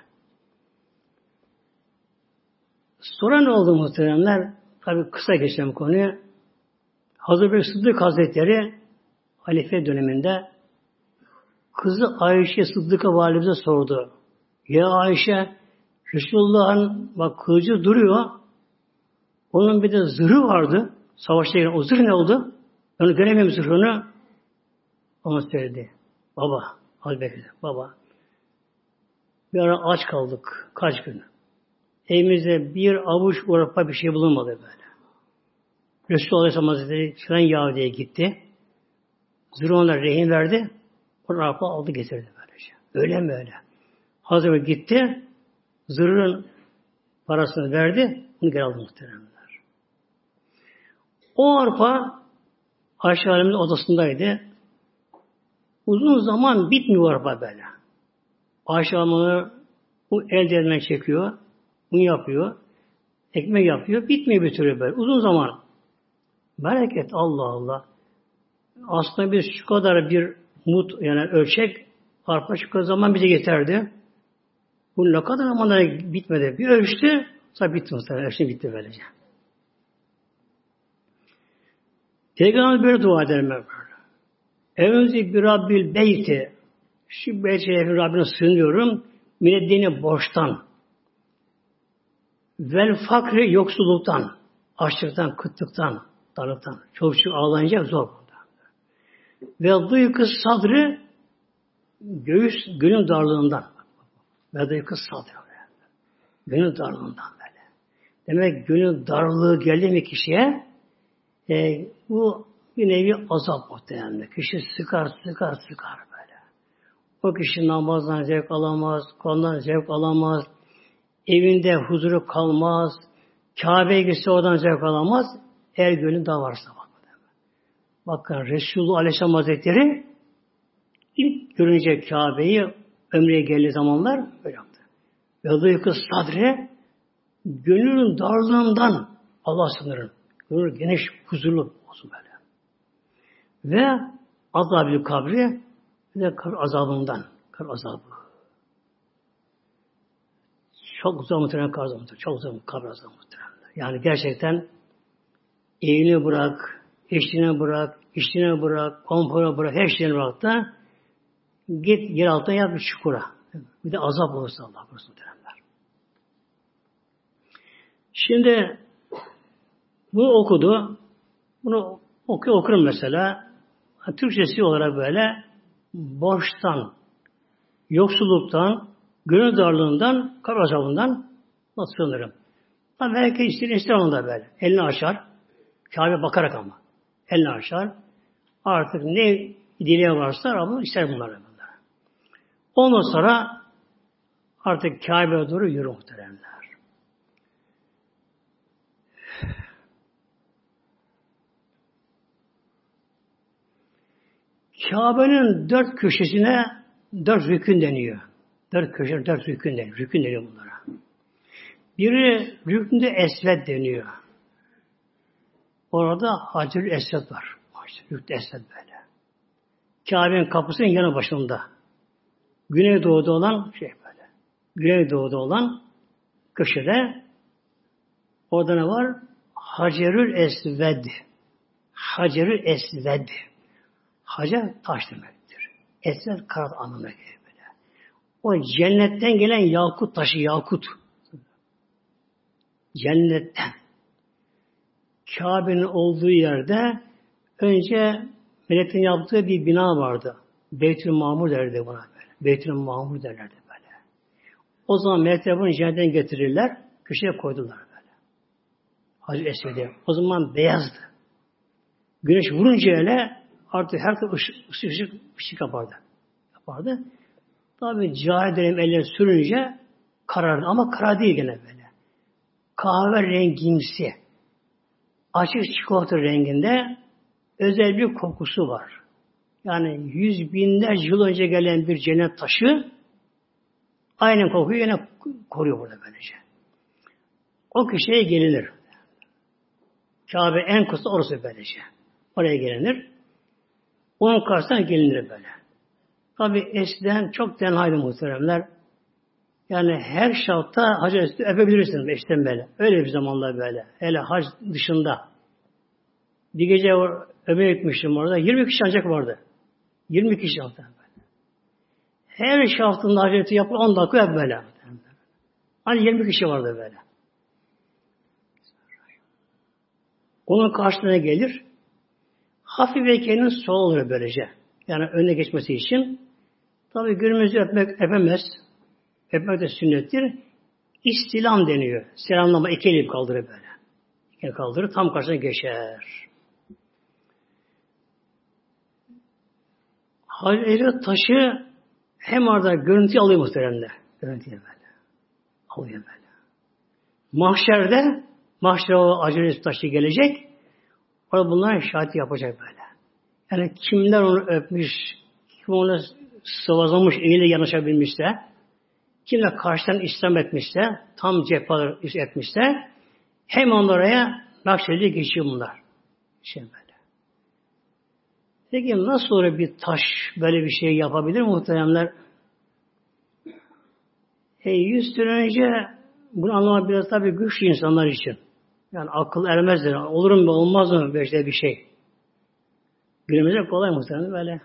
Sonra ne oldu muhteremler? Tabi kısa geçelim konuyu. Hazreti Sıddık Hazretleri halife döneminde kızı Ayşe Sıddık'a valimize sordu. Ya Ayşe Resulullah'ın bak kılıcı duruyor. Onun bir de zırhı vardı. Savaşta giren o zırh ne oldu? Onu göremiyorum zırhını. Onu söyledi. Baba, Hazreti baba. Bir ara aç kaldık. Kaç gün. Evimizde bir avuç urapa bir şey bulunmadı böyle. Resulullah Aleyhisselam Hazretleri Şiren Yahudi'ye gitti. Zırhına rehin verdi. Urapa aldı getirdi böylece. Öyle mi öyle? Hazreti gitti. Zırhın parasını verdi. Bunu geri aldı muhteremler. O arpa Ayşe Hanım'ın odasındaydı. Uzun zaman bitmiyor arpa böyle. Ayşe Hanım'ı bu el değirmen çekiyor. Bunu yapıyor. Ekmek yapıyor. Bitmiyor bir türlü böyle. Uzun zaman. Merak et Allah Allah. Aslında biz şu kadar bir mut yani ölçek arpa şu kadar zaman bize yeterdi. Bu ne kadar zamanda bitmedi. Bir ölçtü, sonra bitti mesela. Ölçtü bitti böylece. Peygamber böyle dua eder böyle. Evzi bir Rabbil beyti. Şu beyti Rabbine sığınıyorum. Mineddini borçtan. Vel fakri yoksulluktan. Açlıktan, kıtlıktan, darlıktan. Çocuk ağlayınca zor. Ve duygu sadrı göğüs, gönül darlığından. Ve duygu sadrı. Gönül darlığından böyle. Demek gönül darlığı geldi mi kişiye e, bu bir nevi azap muhtemelen. Kişi sıkar, sıkar, sıkar böyle. O kişi namazdan zevk alamaz, konudan zevk alamaz, evinde huzuru kalmaz, Kabe'ye gitse oradan zevk alamaz, eğer gönlü daha varsa. Bakın Resulullah Aleyhisselam Hazretleri ilk görünce Kabe'yi ömreye geldiği zamanlar böyle yaptı. Duygu sadre gönlünün darlığından Allah sınırın. Gönül geniş, huzurlu olsun böyle. Ve azab kabri ve kar azabından. Kar azabı. Çok zor muhtemelen kar azabı. Çok zor kabir azabı muhtemelen. Yani gerçekten evini bırak, eşini bırak, işini bırak, konfora bırak, her şeyini bırak da git yer altına yat bir çukura. Bir de azap olursa Allah korusun muhtemelenler. Şimdi bunu okudu. Bunu oku, okurum mesela. Türkçesi olarak böyle borçtan, yoksulluktan, gönül darlığından, kar azabından sığınırım. Ama herkes ister, ister onda böyle. Elini açar. Kabe bakarak ama. Elini açar. Artık ne dileği varsa Rabbim ister bunları. bunları. Ondan sonra artık Kabe'ye doğru yürü muhteremler. Kabe'nin dört köşesine dört rükün deniyor. Dört köşe, dört rükün deniyor. Rükün deniyor bunlara. Biri rükünde esved deniyor. Orada Hacer Esed var. Hacer Esed böyle. Kabe'nin kapısının yanı başında. Güneydoğuda olan şey böyle. Güneydoğuda olan köşede orada ne var? Hacerül Esved. Hacerül Esved. Hacer taş demektir. Esved karat anlamına gelir böyle. O cennetten gelen yakut taşı yakut. Cennetten. Kabe'nin olduğu yerde önce meleklerin yaptığı bir bina vardı. Beytül Mamur derdi buna böyle. Beytül Mamur derlerdi böyle. O zaman melekler bunu cennetten getirirler, köşeye koydular böyle. Hacı Esved'e. O zaman beyazdı. Güneş vurunca öyle artık her ışık, ışık, ışık, ışık yapardı. Yapardı. Tabi cahil eller sürünce karardı. Ama kara değil gene böyle. Kahve rengimsi. Açık çikolata renginde özel bir kokusu var. Yani yüz binlerce yıl önce gelen bir cennet taşı aynı kokuyu yine koruyor burada böylece. O kişiye gelinir. Kabe en kusa orası böylece. Oraya gelinir. Onun karşısına gelinir böyle. Tabi eskiden çok tenhaydı muhteremler. Yani her şartta hac üstü öpebilirsiniz eşten böyle. Öyle bir zamanlar böyle. Hele hac dışında. Bir gece öbe etmiştim orada. 20 kişi ancak vardı. 20 kişi aldı. Her şaftında haceti yapıp 10 dakika hep böyle. Hani 20 kişi vardı böyle. Onun karşılığına gelir. Hafif ekmeğinin sol olur böylece. Yani önüne geçmesi için. Tabi günümüzde öpmek öpemez. Öpmek de sünnettir. İstilam deniyor. Selamlama iki elip kaldırır böyle. İki kaldırır tam karşısına geçer. Hazreti taşı hem orada görüntü alıyor muhteremler. Görüntüye böyle. Alıyor böyle. Mahşerde mahşere o acele taşı gelecek. Orada bunlar şahit yapacak böyle. Yani kimler onu öpmüş, kim onu sıvazlamış, eliyle yanaşabilmişse, kimler karşıdan İslam etmişse, tam cephalar etmişse, hem onlara nakşediye geçiyor bunlar. Şey böyle. Peki nasıl olur bir taş böyle bir şey yapabilir muhteremler? E, yüz sene önce bunu anlamak biraz tabii güçlü insanlar için. Yani akıl ermezdir. Olur mu olmaz mı böyle bir şey? Günümüzde kolay muhtemelen böyle.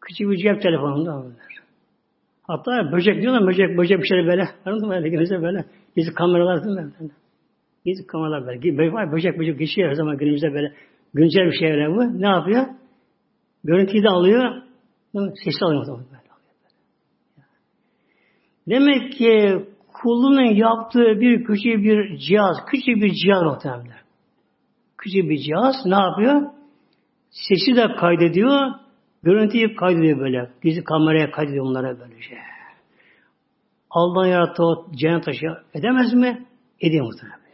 Küçük bir cep telefonunda bunlar. Hatta böcek diyorlar, böcek, böcek bir şey böyle. Anladın mı? Günümüzde böyle. Gizli kameralar değil mi? Gizli kameralar böyle. Böcek böcek geçiyor her zaman günümüzde böyle. Güncel bir şey öyle bu. Ne yapıyor? Görüntüyü de alıyor. Sesli alıyor. Böyle. Demek ki kulunun yaptığı bir küçük bir cihaz, küçük bir cihaz muhtemelen. Küçük bir cihaz ne yapıyor? Sesi de kaydediyor, görüntüyü kaydediyor böyle. Gizli kameraya kaydediyor onlara böylece. Allah'ın yarattığı o cennet taşı edemez mi? Ediyor muhtemelen.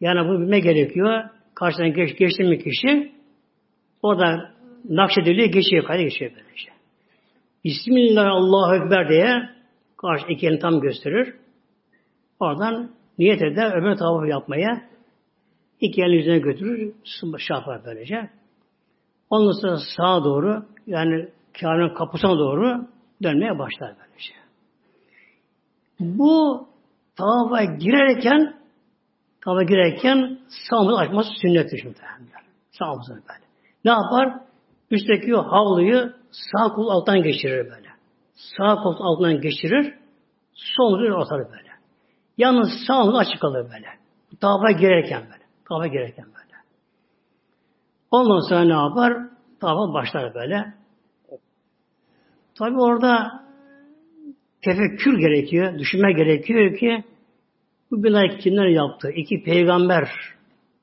Yani bunu bilme gerekiyor. Karşıdan geç, geçti mi kişi orada nakşediliyor, geçiyor, kayda geçiyor böylece. Bismillah Allahu Ekber diye karşı iki elini tam gösterir. Oradan niyet eder ömür tavaf yapmaya iki elini yüzüne götürür, şey yapar böylece. Ondan sonra sağa doğru yani Kabe'nin kapısına doğru dönmeye başlar böylece. Bu tavafa girerken tavafa girerken sağımızı açması sünnettir şimdi. Sağımızı böyle. Ne yapar? Üstteki o havluyu sağ kol alttan geçirir böyle. Sağ kol altından geçirir, sol omzunu atar böyle. Yalnız sağ omzu açık kalır böyle. Tavafa girerken böyle. Tavafa girerken böyle. Ondan sonra ne yapar? Tavafa başlar böyle. Tabi orada tefekkür gerekiyor, düşünme gerekiyor ki bu binayı kimler yaptı? İki peygamber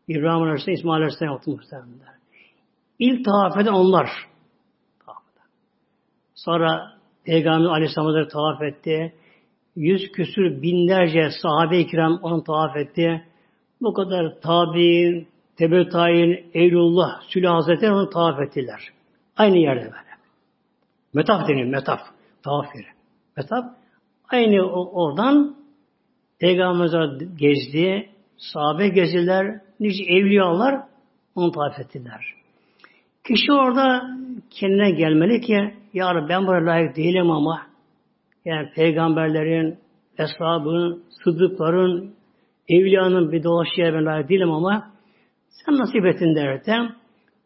İbrahim Aleyhisselam, İsmail Aleyhisselam yaptı muhtemelen. İlk tavaf eden onlar. Sonra Peygamber Aleyhisselam'a tavaf etti. Yüz küsür binlerce sahabe-i kiram onu tavaf etti. Bu kadar tabi, tebetayin, Eylullah, Sülü Hazretleri onu tavaf ettiler. Aynı yerde böyle. Metaf deniyor, metaf. Tavaf yeri. Metaf. Aynı oradan Peygamberimiz gezdi, sahabe geziler, nice evliyalar onu tarif ettiler. Kişi orada kendine gelmeli ki ya Rabbi ben buraya layık değilim ama yani peygamberlerin, eshabın, sıddıkların, evliyanın bir dolaşıya ben layık değilim ama sen nasip ettin derken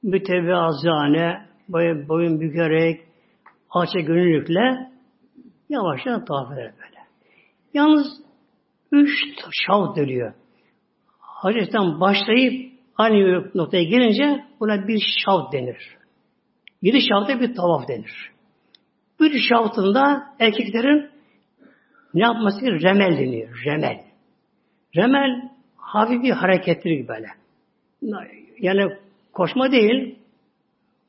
mütevazane, boyun, bükerek, alçak gönüllükle yavaşça tavaf eder böyle. Yalnız üç şavt dönüyor. Hacet'ten başlayıp aynı noktaya gelince buna bir şavt denir. Yedi şavta bir tavaf denir. Bir şavtında erkeklerin ne yapması remel deniyor. Remel. Remel hafif bir harekettir böyle. Yani koşma değil,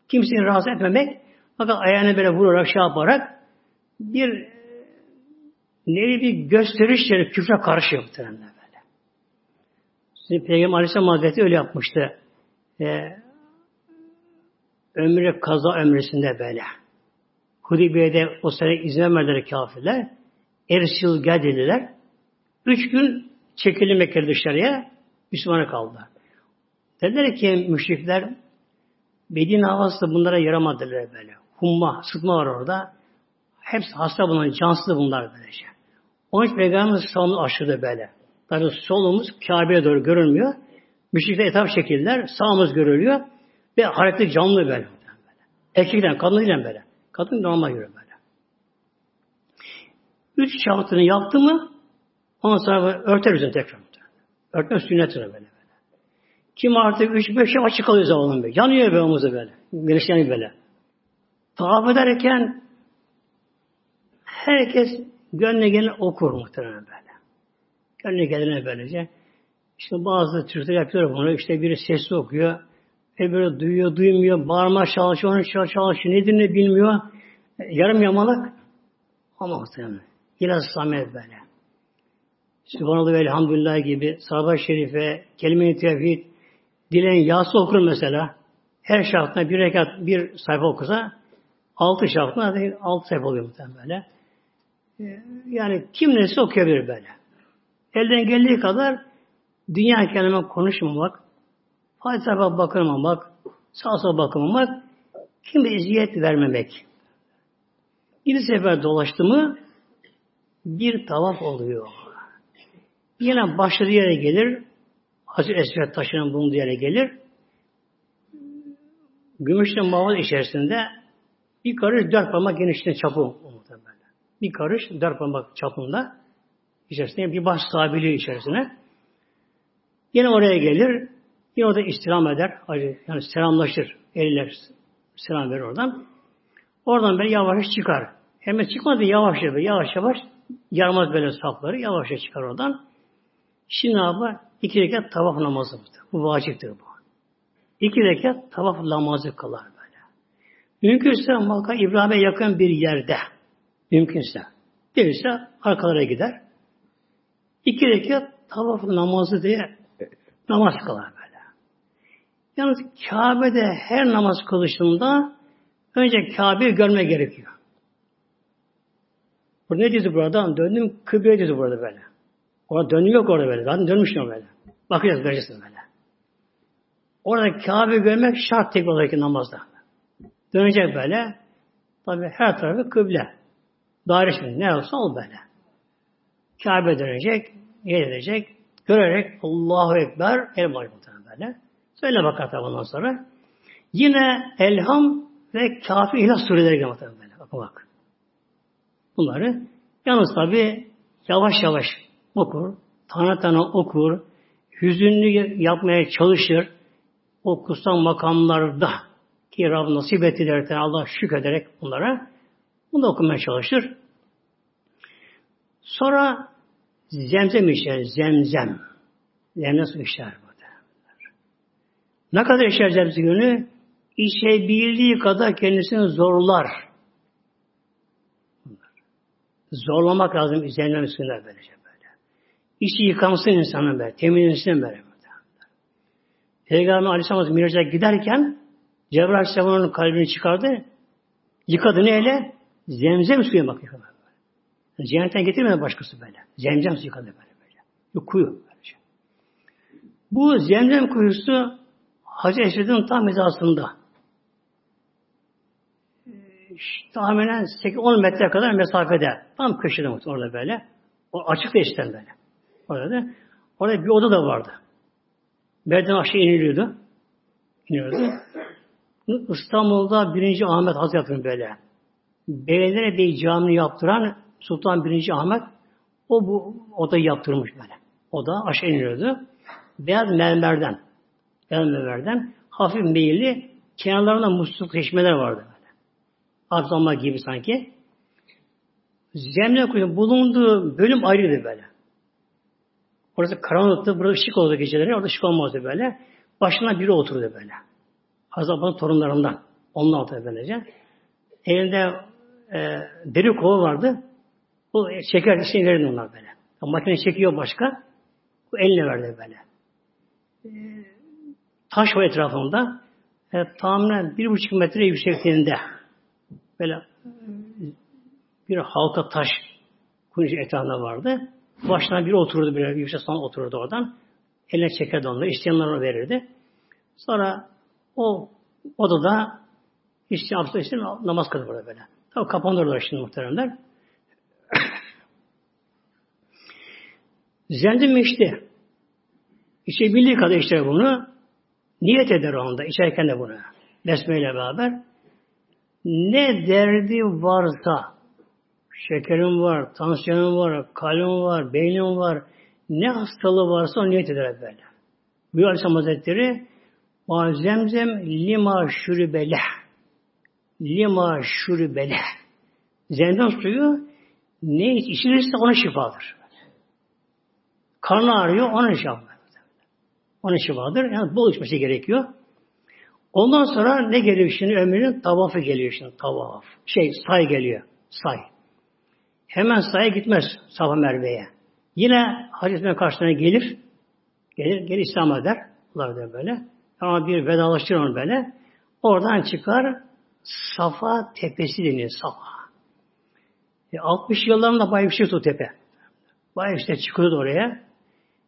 kimseyi rahatsız etmemek, fakat ayağını böyle vurarak, şey yaparak bir nevi bir gösterişleri küfre karşı muhtemelen böyle. Şimdi Peygamber Aleyhisselam Hazretleri öyle yapmıştı. Ee, ömre kaza ömresinde böyle. Hudeybiye'de o sene izin vermediler kafirler. Ersil gel dediler. Üç gün çekildi Mekke dışarıya. Müslümana kaldı. Dediler ki müşrikler Medine havası da bunlara yaramadılar böyle. Humma, sıtma var orada. Hepsi hasta bunlar, cansız bunlar böylece. Onun için Peygamberimiz sağımız aşırı böyle. Tabi solumuz Kabe'ye doğru görünmüyor. Müşrikler etap şekiller, sağımız görülüyor. Ve hareketli canlı böyle. böyle. Erkekten, kadınıyla böyle. Kadın normal yürüyor böyle. Üç şartını yaptı mı ondan sonra örter üzerine tekrar. Örtme sünnettir böyle. Kim artık üç beş yıl açık kalıyor zavallı böyle. Yanıyor be omuzu böyle. Güneş yanıyor böyle. Tavaf ederken herkes gönlüne geleni okur muhtemelen böyle. Gönlüne gelene böylece. İşte bazı Türkler yapıyor bunu. İşte biri sesli okuyor. E böyle duyuyor, duymuyor. Bağırma çalışıyor, onu çalışıyor. Nedir ne bilmiyor. Yarım yamalak. Ama muhtemelen. Biraz samet böyle. Sübhanallah ve elhamdülillah gibi sahabe şerife, kelime-i tevhid, dileyen yası okur mesela. Her şartına bir rekat bir sayfa okusa altı şartına değil, altı sayfa oluyor muhtemelen böyle. E, yani kim neyse okuyabilir böyle. Elden geldiği kadar dünya kelime konuşmamak, Fatiha bakılmamak, sağ sol bakılmamak, kime eziyet vermemek. Bir sefer dolaştı mı bir tavaf oluyor. Yine başladığı yere gelir, Hazreti Esved taşının bulunduğu yere gelir. Gümüşle mavat içerisinde bir karış dört parmak genişliğinde çapı Bir karış dört parmak çapında içerisinde bir baş sabili içerisine. Yine oraya gelir. Yine orada istirham eder. Yani selamlaşır. Eller selam verir oradan. Oradan böyle yavaş çıkar. Hemen çıkmadı yavaş yavaş yavaş yavaş yarmaz böyle sapları yavaş yavaş çıkar oradan. Şimdi abi iki rekat tavaf namazı bu. vaciptir bu. İki rekat tavaf namazı kılar böyle. Mümkünse Malka İbrahim'e yakın bir yerde mümkünse değilse arkalara gider. İki rekat tavaf namazı diye namaz kılar böyle. Yalnız Kabe'de her namaz kılışında önce Kabe'yi görme gerekiyor. Bu ne dedi burada? Döndüm kıbleye dedi burada böyle. Orada dönüm yok orada böyle. Zaten dönmüştüm böyle. Bakacağız göreceğiz böyle. Orada Kabe görmek şart tek olarak namazda. Dönecek böyle. Tabi her tarafı kıble. Daire şimdi ne olsa ol böyle. Kabe dönecek, gelecek, görerek Allahu Ekber el var böyle. Söyle bakar tabi ondan sonra. Yine Elham ve Kafi İhlas sureleri geliyor böyle. Bakın bak. Bunları yalnız tabi yavaş yavaş okur, tane tane okur, hüzünlü yapmaya çalışır. O kutsal makamlarda ki Rab nasip etti derken Allah şükrederek bunlara bunu da okumaya çalışır. Sonra zemzem içer, zemzem. Zemzem su içer burada. Ne kadar içer zemzem günü? İçebildiği kadar kendisini zorlar. Zorlamak lazım zemzem suyuna böylece böyle. İçi yıkansın insanın böyle, temizlensin böyle. Peygamber Aleyhisselam Miraç'a giderken Cebrail Aleyhisselam'ın kalbini çıkardı. Yıkadı neyle? Zemzem suya bakıyor. Cennetten getirmedi başkası böyle. Zemzem suyu yıkadı böyle. böyle. Yok kuyu. Böylece. Bu zemzem kuyusu Hacı Eşred'in tam hizasında. Tahminen 8-10 metre kadar mesafede. Tam köşede orada böyle. O açık da böyle. Orada. Orada bir oda da vardı. Merdiven aşağı iniliyordu. İniyordu. İstanbul'da birinci Ahmet Hazretleri'nin böyle. Beylere Bey Camii'ni yaptıran Sultan birinci Ahmet o bu odayı yaptırmış böyle. O da aşağı iniyordu. Beyaz mermerden beyaz mermerden hafif meyilli kenarlarında musluk çeşmeler vardı böyle. Abzalma gibi sanki. Zemle kuyunun bulunduğu bölüm ayrıydı böyle. Orası karanlıktı, burada ışık oldu geceleri, orada ışık olmazdı böyle. Başına biri oturdu böyle. Hazreti torunlarından. Onun altında böylece. Elinde e, deri kova vardı. Bu çeker işini verin onlar böyle. O makine çekiyor başka. Bu eline verdi böyle. E, taş var etrafında. E, tahminen bir buçuk metre yüksekliğinde böyle bir halka taş kuyucu etrafında vardı. Başına biri otururdu böyle yüksek sana otururdu oradan. Eline çekerdi onları. İsteyenler verirdi. Sonra o odada işte abdest için namaz kıldı burada böyle. Tabi kapanırlar şimdi muhteremler. Zendim içti. İçebildiği kadar içer bunu. Niyet eder o anda içerken de bunu. Besmeyle beraber. Ne derdi varsa şekerim var, tansiyonum var, kalbim var, beynim var, ne hastalığı varsa o niyet eder böyle. Bu Aleyhisselam Hazretleri Ma zemzem lima şürübeleh. Lima şürübeleh. Zemzem suyu ne iç, içilirse ona şifadır. Karnı ağrıyor, ona şifadır. Ona şifadır. Yani bol içmesi gerekiyor. Ondan sonra ne geliyor şimdi ömrünün? Tavafı geliyor şimdi. Tavaf. Şey, say geliyor. Say. Hemen saya gitmez Safa Merve'ye. Yine Hazreti karşısına gelir. Gelir, gelir İslam eder. Bunlar da böyle. Ama bir vedalaştır onu böyle. Oradan çıkar Safa tepesi deniyor Safa. E, 60 yıllarında yüksek o tepe. İşte çıkıyordu oraya.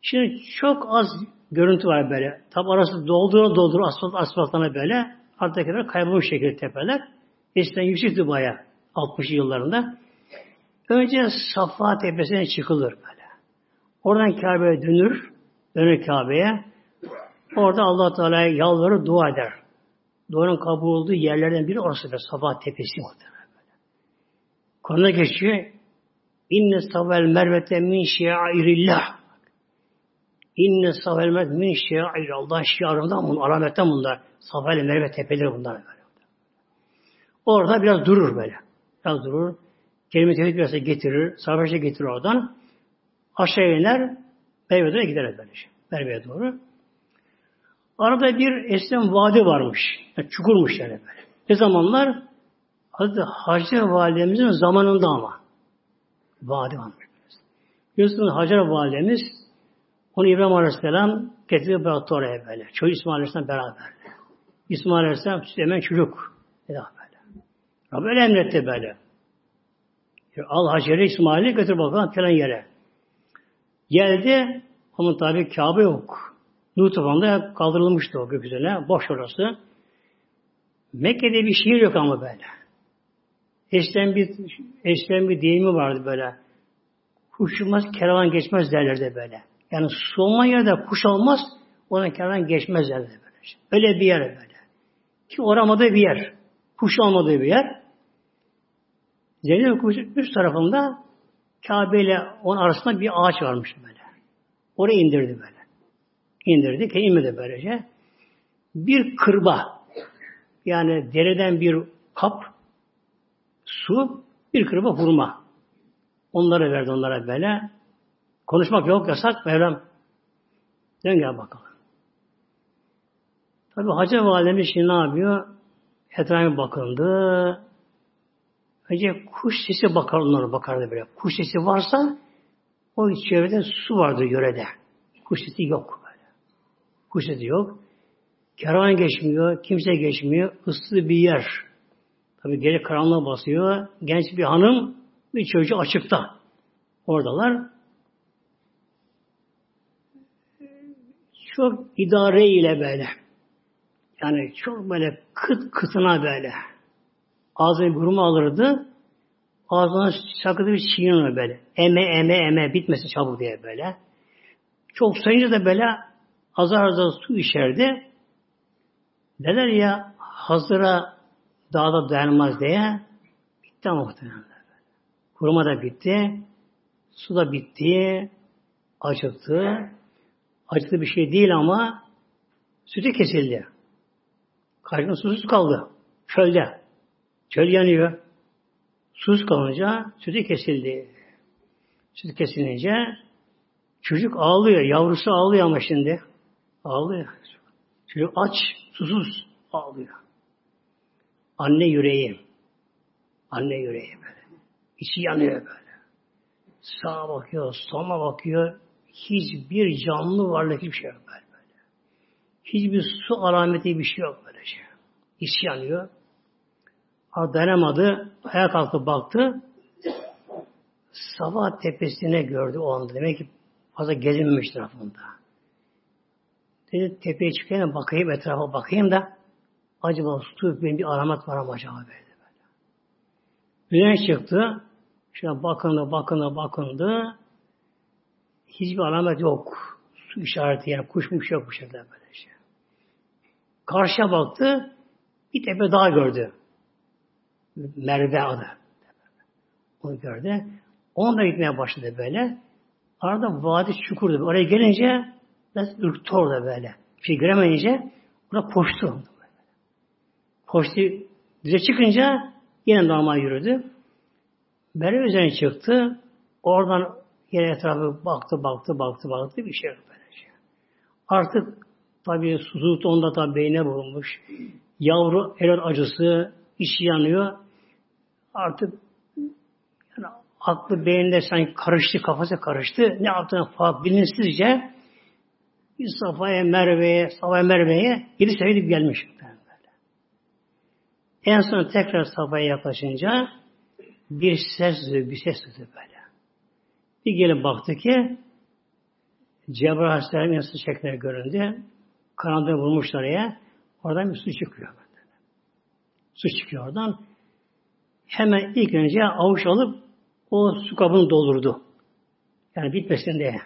Şimdi çok az görüntü var böyle. Tabi arası doldura doldura asfalt asfaltlarına böyle. Alttakiler kaybolmuş şekilde tepeler. Eskiden yüksekti bayağı 60 yıllarında. Önce Safa tepesine çıkılır böyle. Oradan Kabe'ye dönür. Dönür Kabe'ye. Orada allah Teala'ya yalvarır, dua eder. Duanın kabul olduğu yerlerden biri orası da Safa Tepesi muhtemelen. Konuda geçiyor. İnne savel mervete min şiairillah. İnne savel mervete min şiairillah. Allah şiarından bunlar, alametten bunlar. Safa ile merve tepeleri bunlar böyle. Orada biraz durur böyle. Biraz durur. Kelime tevhid biraz getirir. Savaşa getirir oradan. Aşağı iner. Merve'ye gider böylece. Merve'ye doğru. Arada bir eskiden vadi varmış. Yani çukurmuş yani böyle. Ne zamanlar? Hazreti Hacer Validemizin zamanında ama. Vadi varmış. Biliyorsunuz Hacer Validemiz onu İbrahim Aleyhisselam getirdi bıraktı oraya böyle. Çocuk İsmail Aleyhisselam beraber. İsmail Aleyhisselam hemen çocuk. Dedi böyle. Rabbi öyle emretti böyle. Al Hacer'i İsmail'i götür bakalım falan yere. Geldi ama tabi Kabe yok. Nuh tufanında kaldırılmıştı o gökyüzüne. Boş orası. Mekke'de bir şehir yok ama böyle. Eskiden bir, eskiden bir deyimi vardı böyle. Kuş olmaz, kervan geçmez derlerdi böyle. Yani su olmayan yerde kuş olmaz, oradan kervan geçmez derlerdi böyle. Öyle bir yer böyle. Ki oramadığı bir yer. Kuş olmadığı bir yer. Cennet kuş üst tarafında Kabe ile onun arasında bir ağaç varmış böyle. Oraya indirdi böyle indirdi. Ki inmedi böylece. Bir kırba yani dereden bir kap su bir kırba hurma. Onlara verdi onlara böyle. Konuşmak yok yasak. Mevlam dön gel bakalım. Tabi Hacı Validemiz şimdi ne yapıyor? Etrafına bakıldı. Önce kuş sesi bakar onlara bakardı böyle. Kuş sesi varsa o çevrede su vardı yörede. Kuş sesi yok. Kuş sesi yok. Kervan geçmiyor, kimse geçmiyor. Islı bir yer. Tabi gece karanlığa basıyor. Genç bir hanım, bir çocuğu açıkta. Oradalar. çok idare ile böyle. Yani çok böyle kıt kıtına böyle. Ağzını buruma alırdı. Ağzına sakıdı bir çiğnir böyle. Eme eme eme bitmesi çabuk diye böyle. Çok sayınca da böyle azar azar su içerdi. Neler ya hazıra dağda dayanmaz diye bitti muhtemelen. Kuruma da bitti. Su da bitti. Acıktı. Acıklı bir şey değil ama sütü kesildi. Karşına susuz kaldı. Çölde. Çöl yanıyor. Susuz kalınca sütü kesildi. Sütü kesilince çocuk ağlıyor. Yavrusu ağlıyor ama şimdi. Ağlıyor. Çocuk aç, susuz ağlıyor. Anne yüreği. Anne yüreği böyle. İçi yanıyor böyle. Sağa bakıyor, sola bakıyor. Hiçbir canlı varlık hiçbir şey yok böyle. Hiçbir su alameti bir şey yok böyle şey. İçi yanıyor. Dayanamadı. Ayağa kalkıp baktı. Sabah tepesine gördü o anda. Demek ki fazla gezinmemiş tarafında. Dedi tepeye çıkayım bakayım etrafa bakayım da acaba su benim bir alamet var mı acaba böyle. Güneş çıktı. Şuna bakındı, bakındı, bakındı. Hiçbir alamet yok. Su işareti yani kuş mu yok bu şekilde böyle şey. Karşıya baktı. Bir tepe daha gördü. Merve adı. Onu gördü. Onunla gitmeye başladı böyle. Arada vadi çukurdu. Oraya gelince biraz ürktü orada böyle. Bir şey göremeyince orada koştu. Koştu. Düze çıkınca yine normal yürüdü. Merve üzerine çıktı. Oradan yine etrafı baktı, baktı, baktı, baktı. Bir şey yok böyle şey. Artık tabii susuzluk onda tabii beyne vurulmuş. Yavru erol acısı, içi yanıyor. Artık yani aklı beyninde sanki karıştı, kafası karıştı. Ne yaptığını falan bilinçsizce Safa'ya, Merve'ye, Safa'ya, Merve'ye geri sevilip gelmiş. Böyle. En son tekrar Safa'ya yaklaşınca bir ses duydu, bir ses duydu böyle. Bir gelip baktı ki Cebrail Aleyhisselam yassı şekline göründü. Kanadını vurmuşlar ya. Oradan bir su çıkıyor. Su çıkıyor oradan. Hemen ilk önce avuç alıp o su kabını doldurdu. Yani bitmesin diye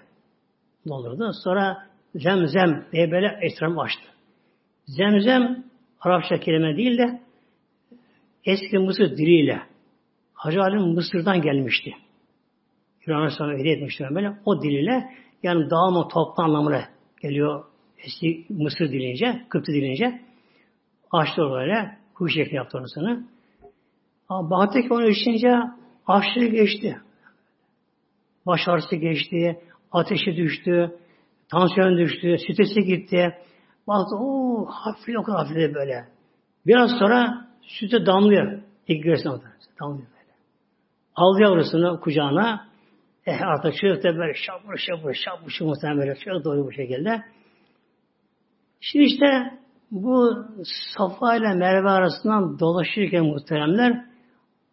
doldurdu. Sonra zemzem diye böyle etrafı açtı. Zemzem Arapça kelime değil de eski Mısır diliyle Hacı Alim Mısır'dan gelmişti. Yunanistan'a hediye etmişti böyle. O diliyle yani dağılma toplu anlamına geliyor eski Mısır dilince, Kıptı dilince. Açtı böyle. Kuş şekli yaptı orasını. Ama baktı ki onu içince açlığı geçti. Baş ağrısı geçti. Ateşi düştü. Tansiyon düştü. Stresi gitti. Baktı o hafif o kadar hafif böyle. Biraz sonra sütü damlıyor. İlk göğsüne damlıyor böyle. Aldı yavrusunu kucağına. Eh artık çocuk da böyle şapır şapır şapır şapır muhtemelen böyle çok doğru bu şekilde. Şimdi işte bu Safa ile Merve arasından dolaşırken muhteremler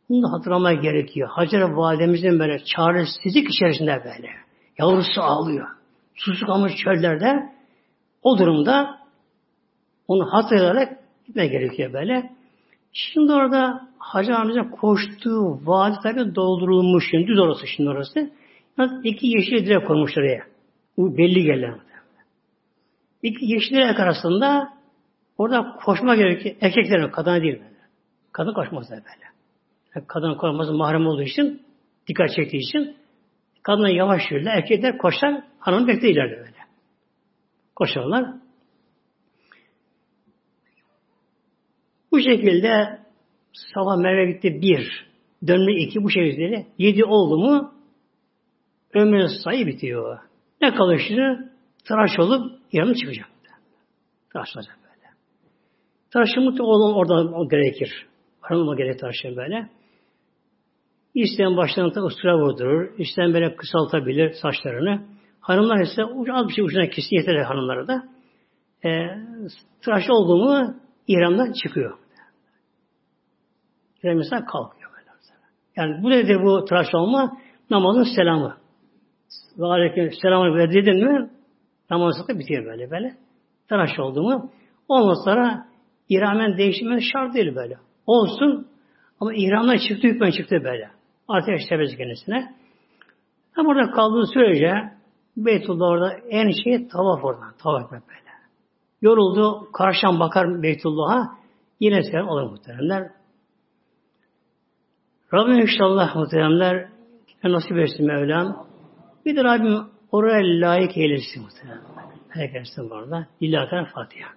bunu da hatırlamaya gerekiyor. Hacer validemizin böyle çaresizlik içerisinde böyle. Yavrusu ağlıyor. Susuz kalmış çöllerde o durumda onu hatırlayarak gitmeye gerekiyor böyle. Şimdi orada Hacı amca koştuğu vadi tabi doldurulmuş. Şimdi düz orası şimdi orası. Yani iki yeşil direk koymuş oraya. Bu belli gelen. İki yeşil direk arasında orada koşma gerekiyor. Erkeklerin, kadın değil böyle. Kadın koşmaz böyle. Kadın koşması mahrem olduğu için, dikkat çektiği için kadına yavaş yürürler. Erkekler koşar, hanım beklerler böyle. Koşarlar. Bu şekilde sabah Merve gitti bir, dönme iki bu şekilde yedi oldu mu ömrün sayı bitiyor. Ne kalır şimdi? Tıraş olup yarım çıkacak. Tıraş olacak böyle. Tıraşı mutlaka olan orada gerekir. Hanıma gerek tıraşı böyle. İsteyen başlarına da ıstıra vurdurur. İsteyen böyle kısaltabilir saçlarını. Hanımlar ise az bir şey ucuna kesin yeter hanımlara da. E, tıraş oldu mu İran'dan çıkıyor. İran mesela kalkıyor. Böyle. Yani bu nedir bu tıraş olma? Namazın selamı. Ve aleyküm selamı dedin mi Namazı da bitiyor böyle böyle. Tıraş oldu mu ondan sonra ihramen değiştirmesi şart değil böyle. Olsun ama ihramdan çıktı hükmen çıktı böyle. Serbest kendisine. Ama orada kaldığı sürece Beytullah orada en şey tavaf oradan. Tavaf böyle. Yoruldu. Karşıdan bakar Beytullah'a. Yine selam olur muhteremler. Rabbim inşallah muhteremler nasip etsin Mevlam. Bir de Rabbim oraya layık eylesin muhteremler. Herkesin bu arada. Lillahi Fatiha.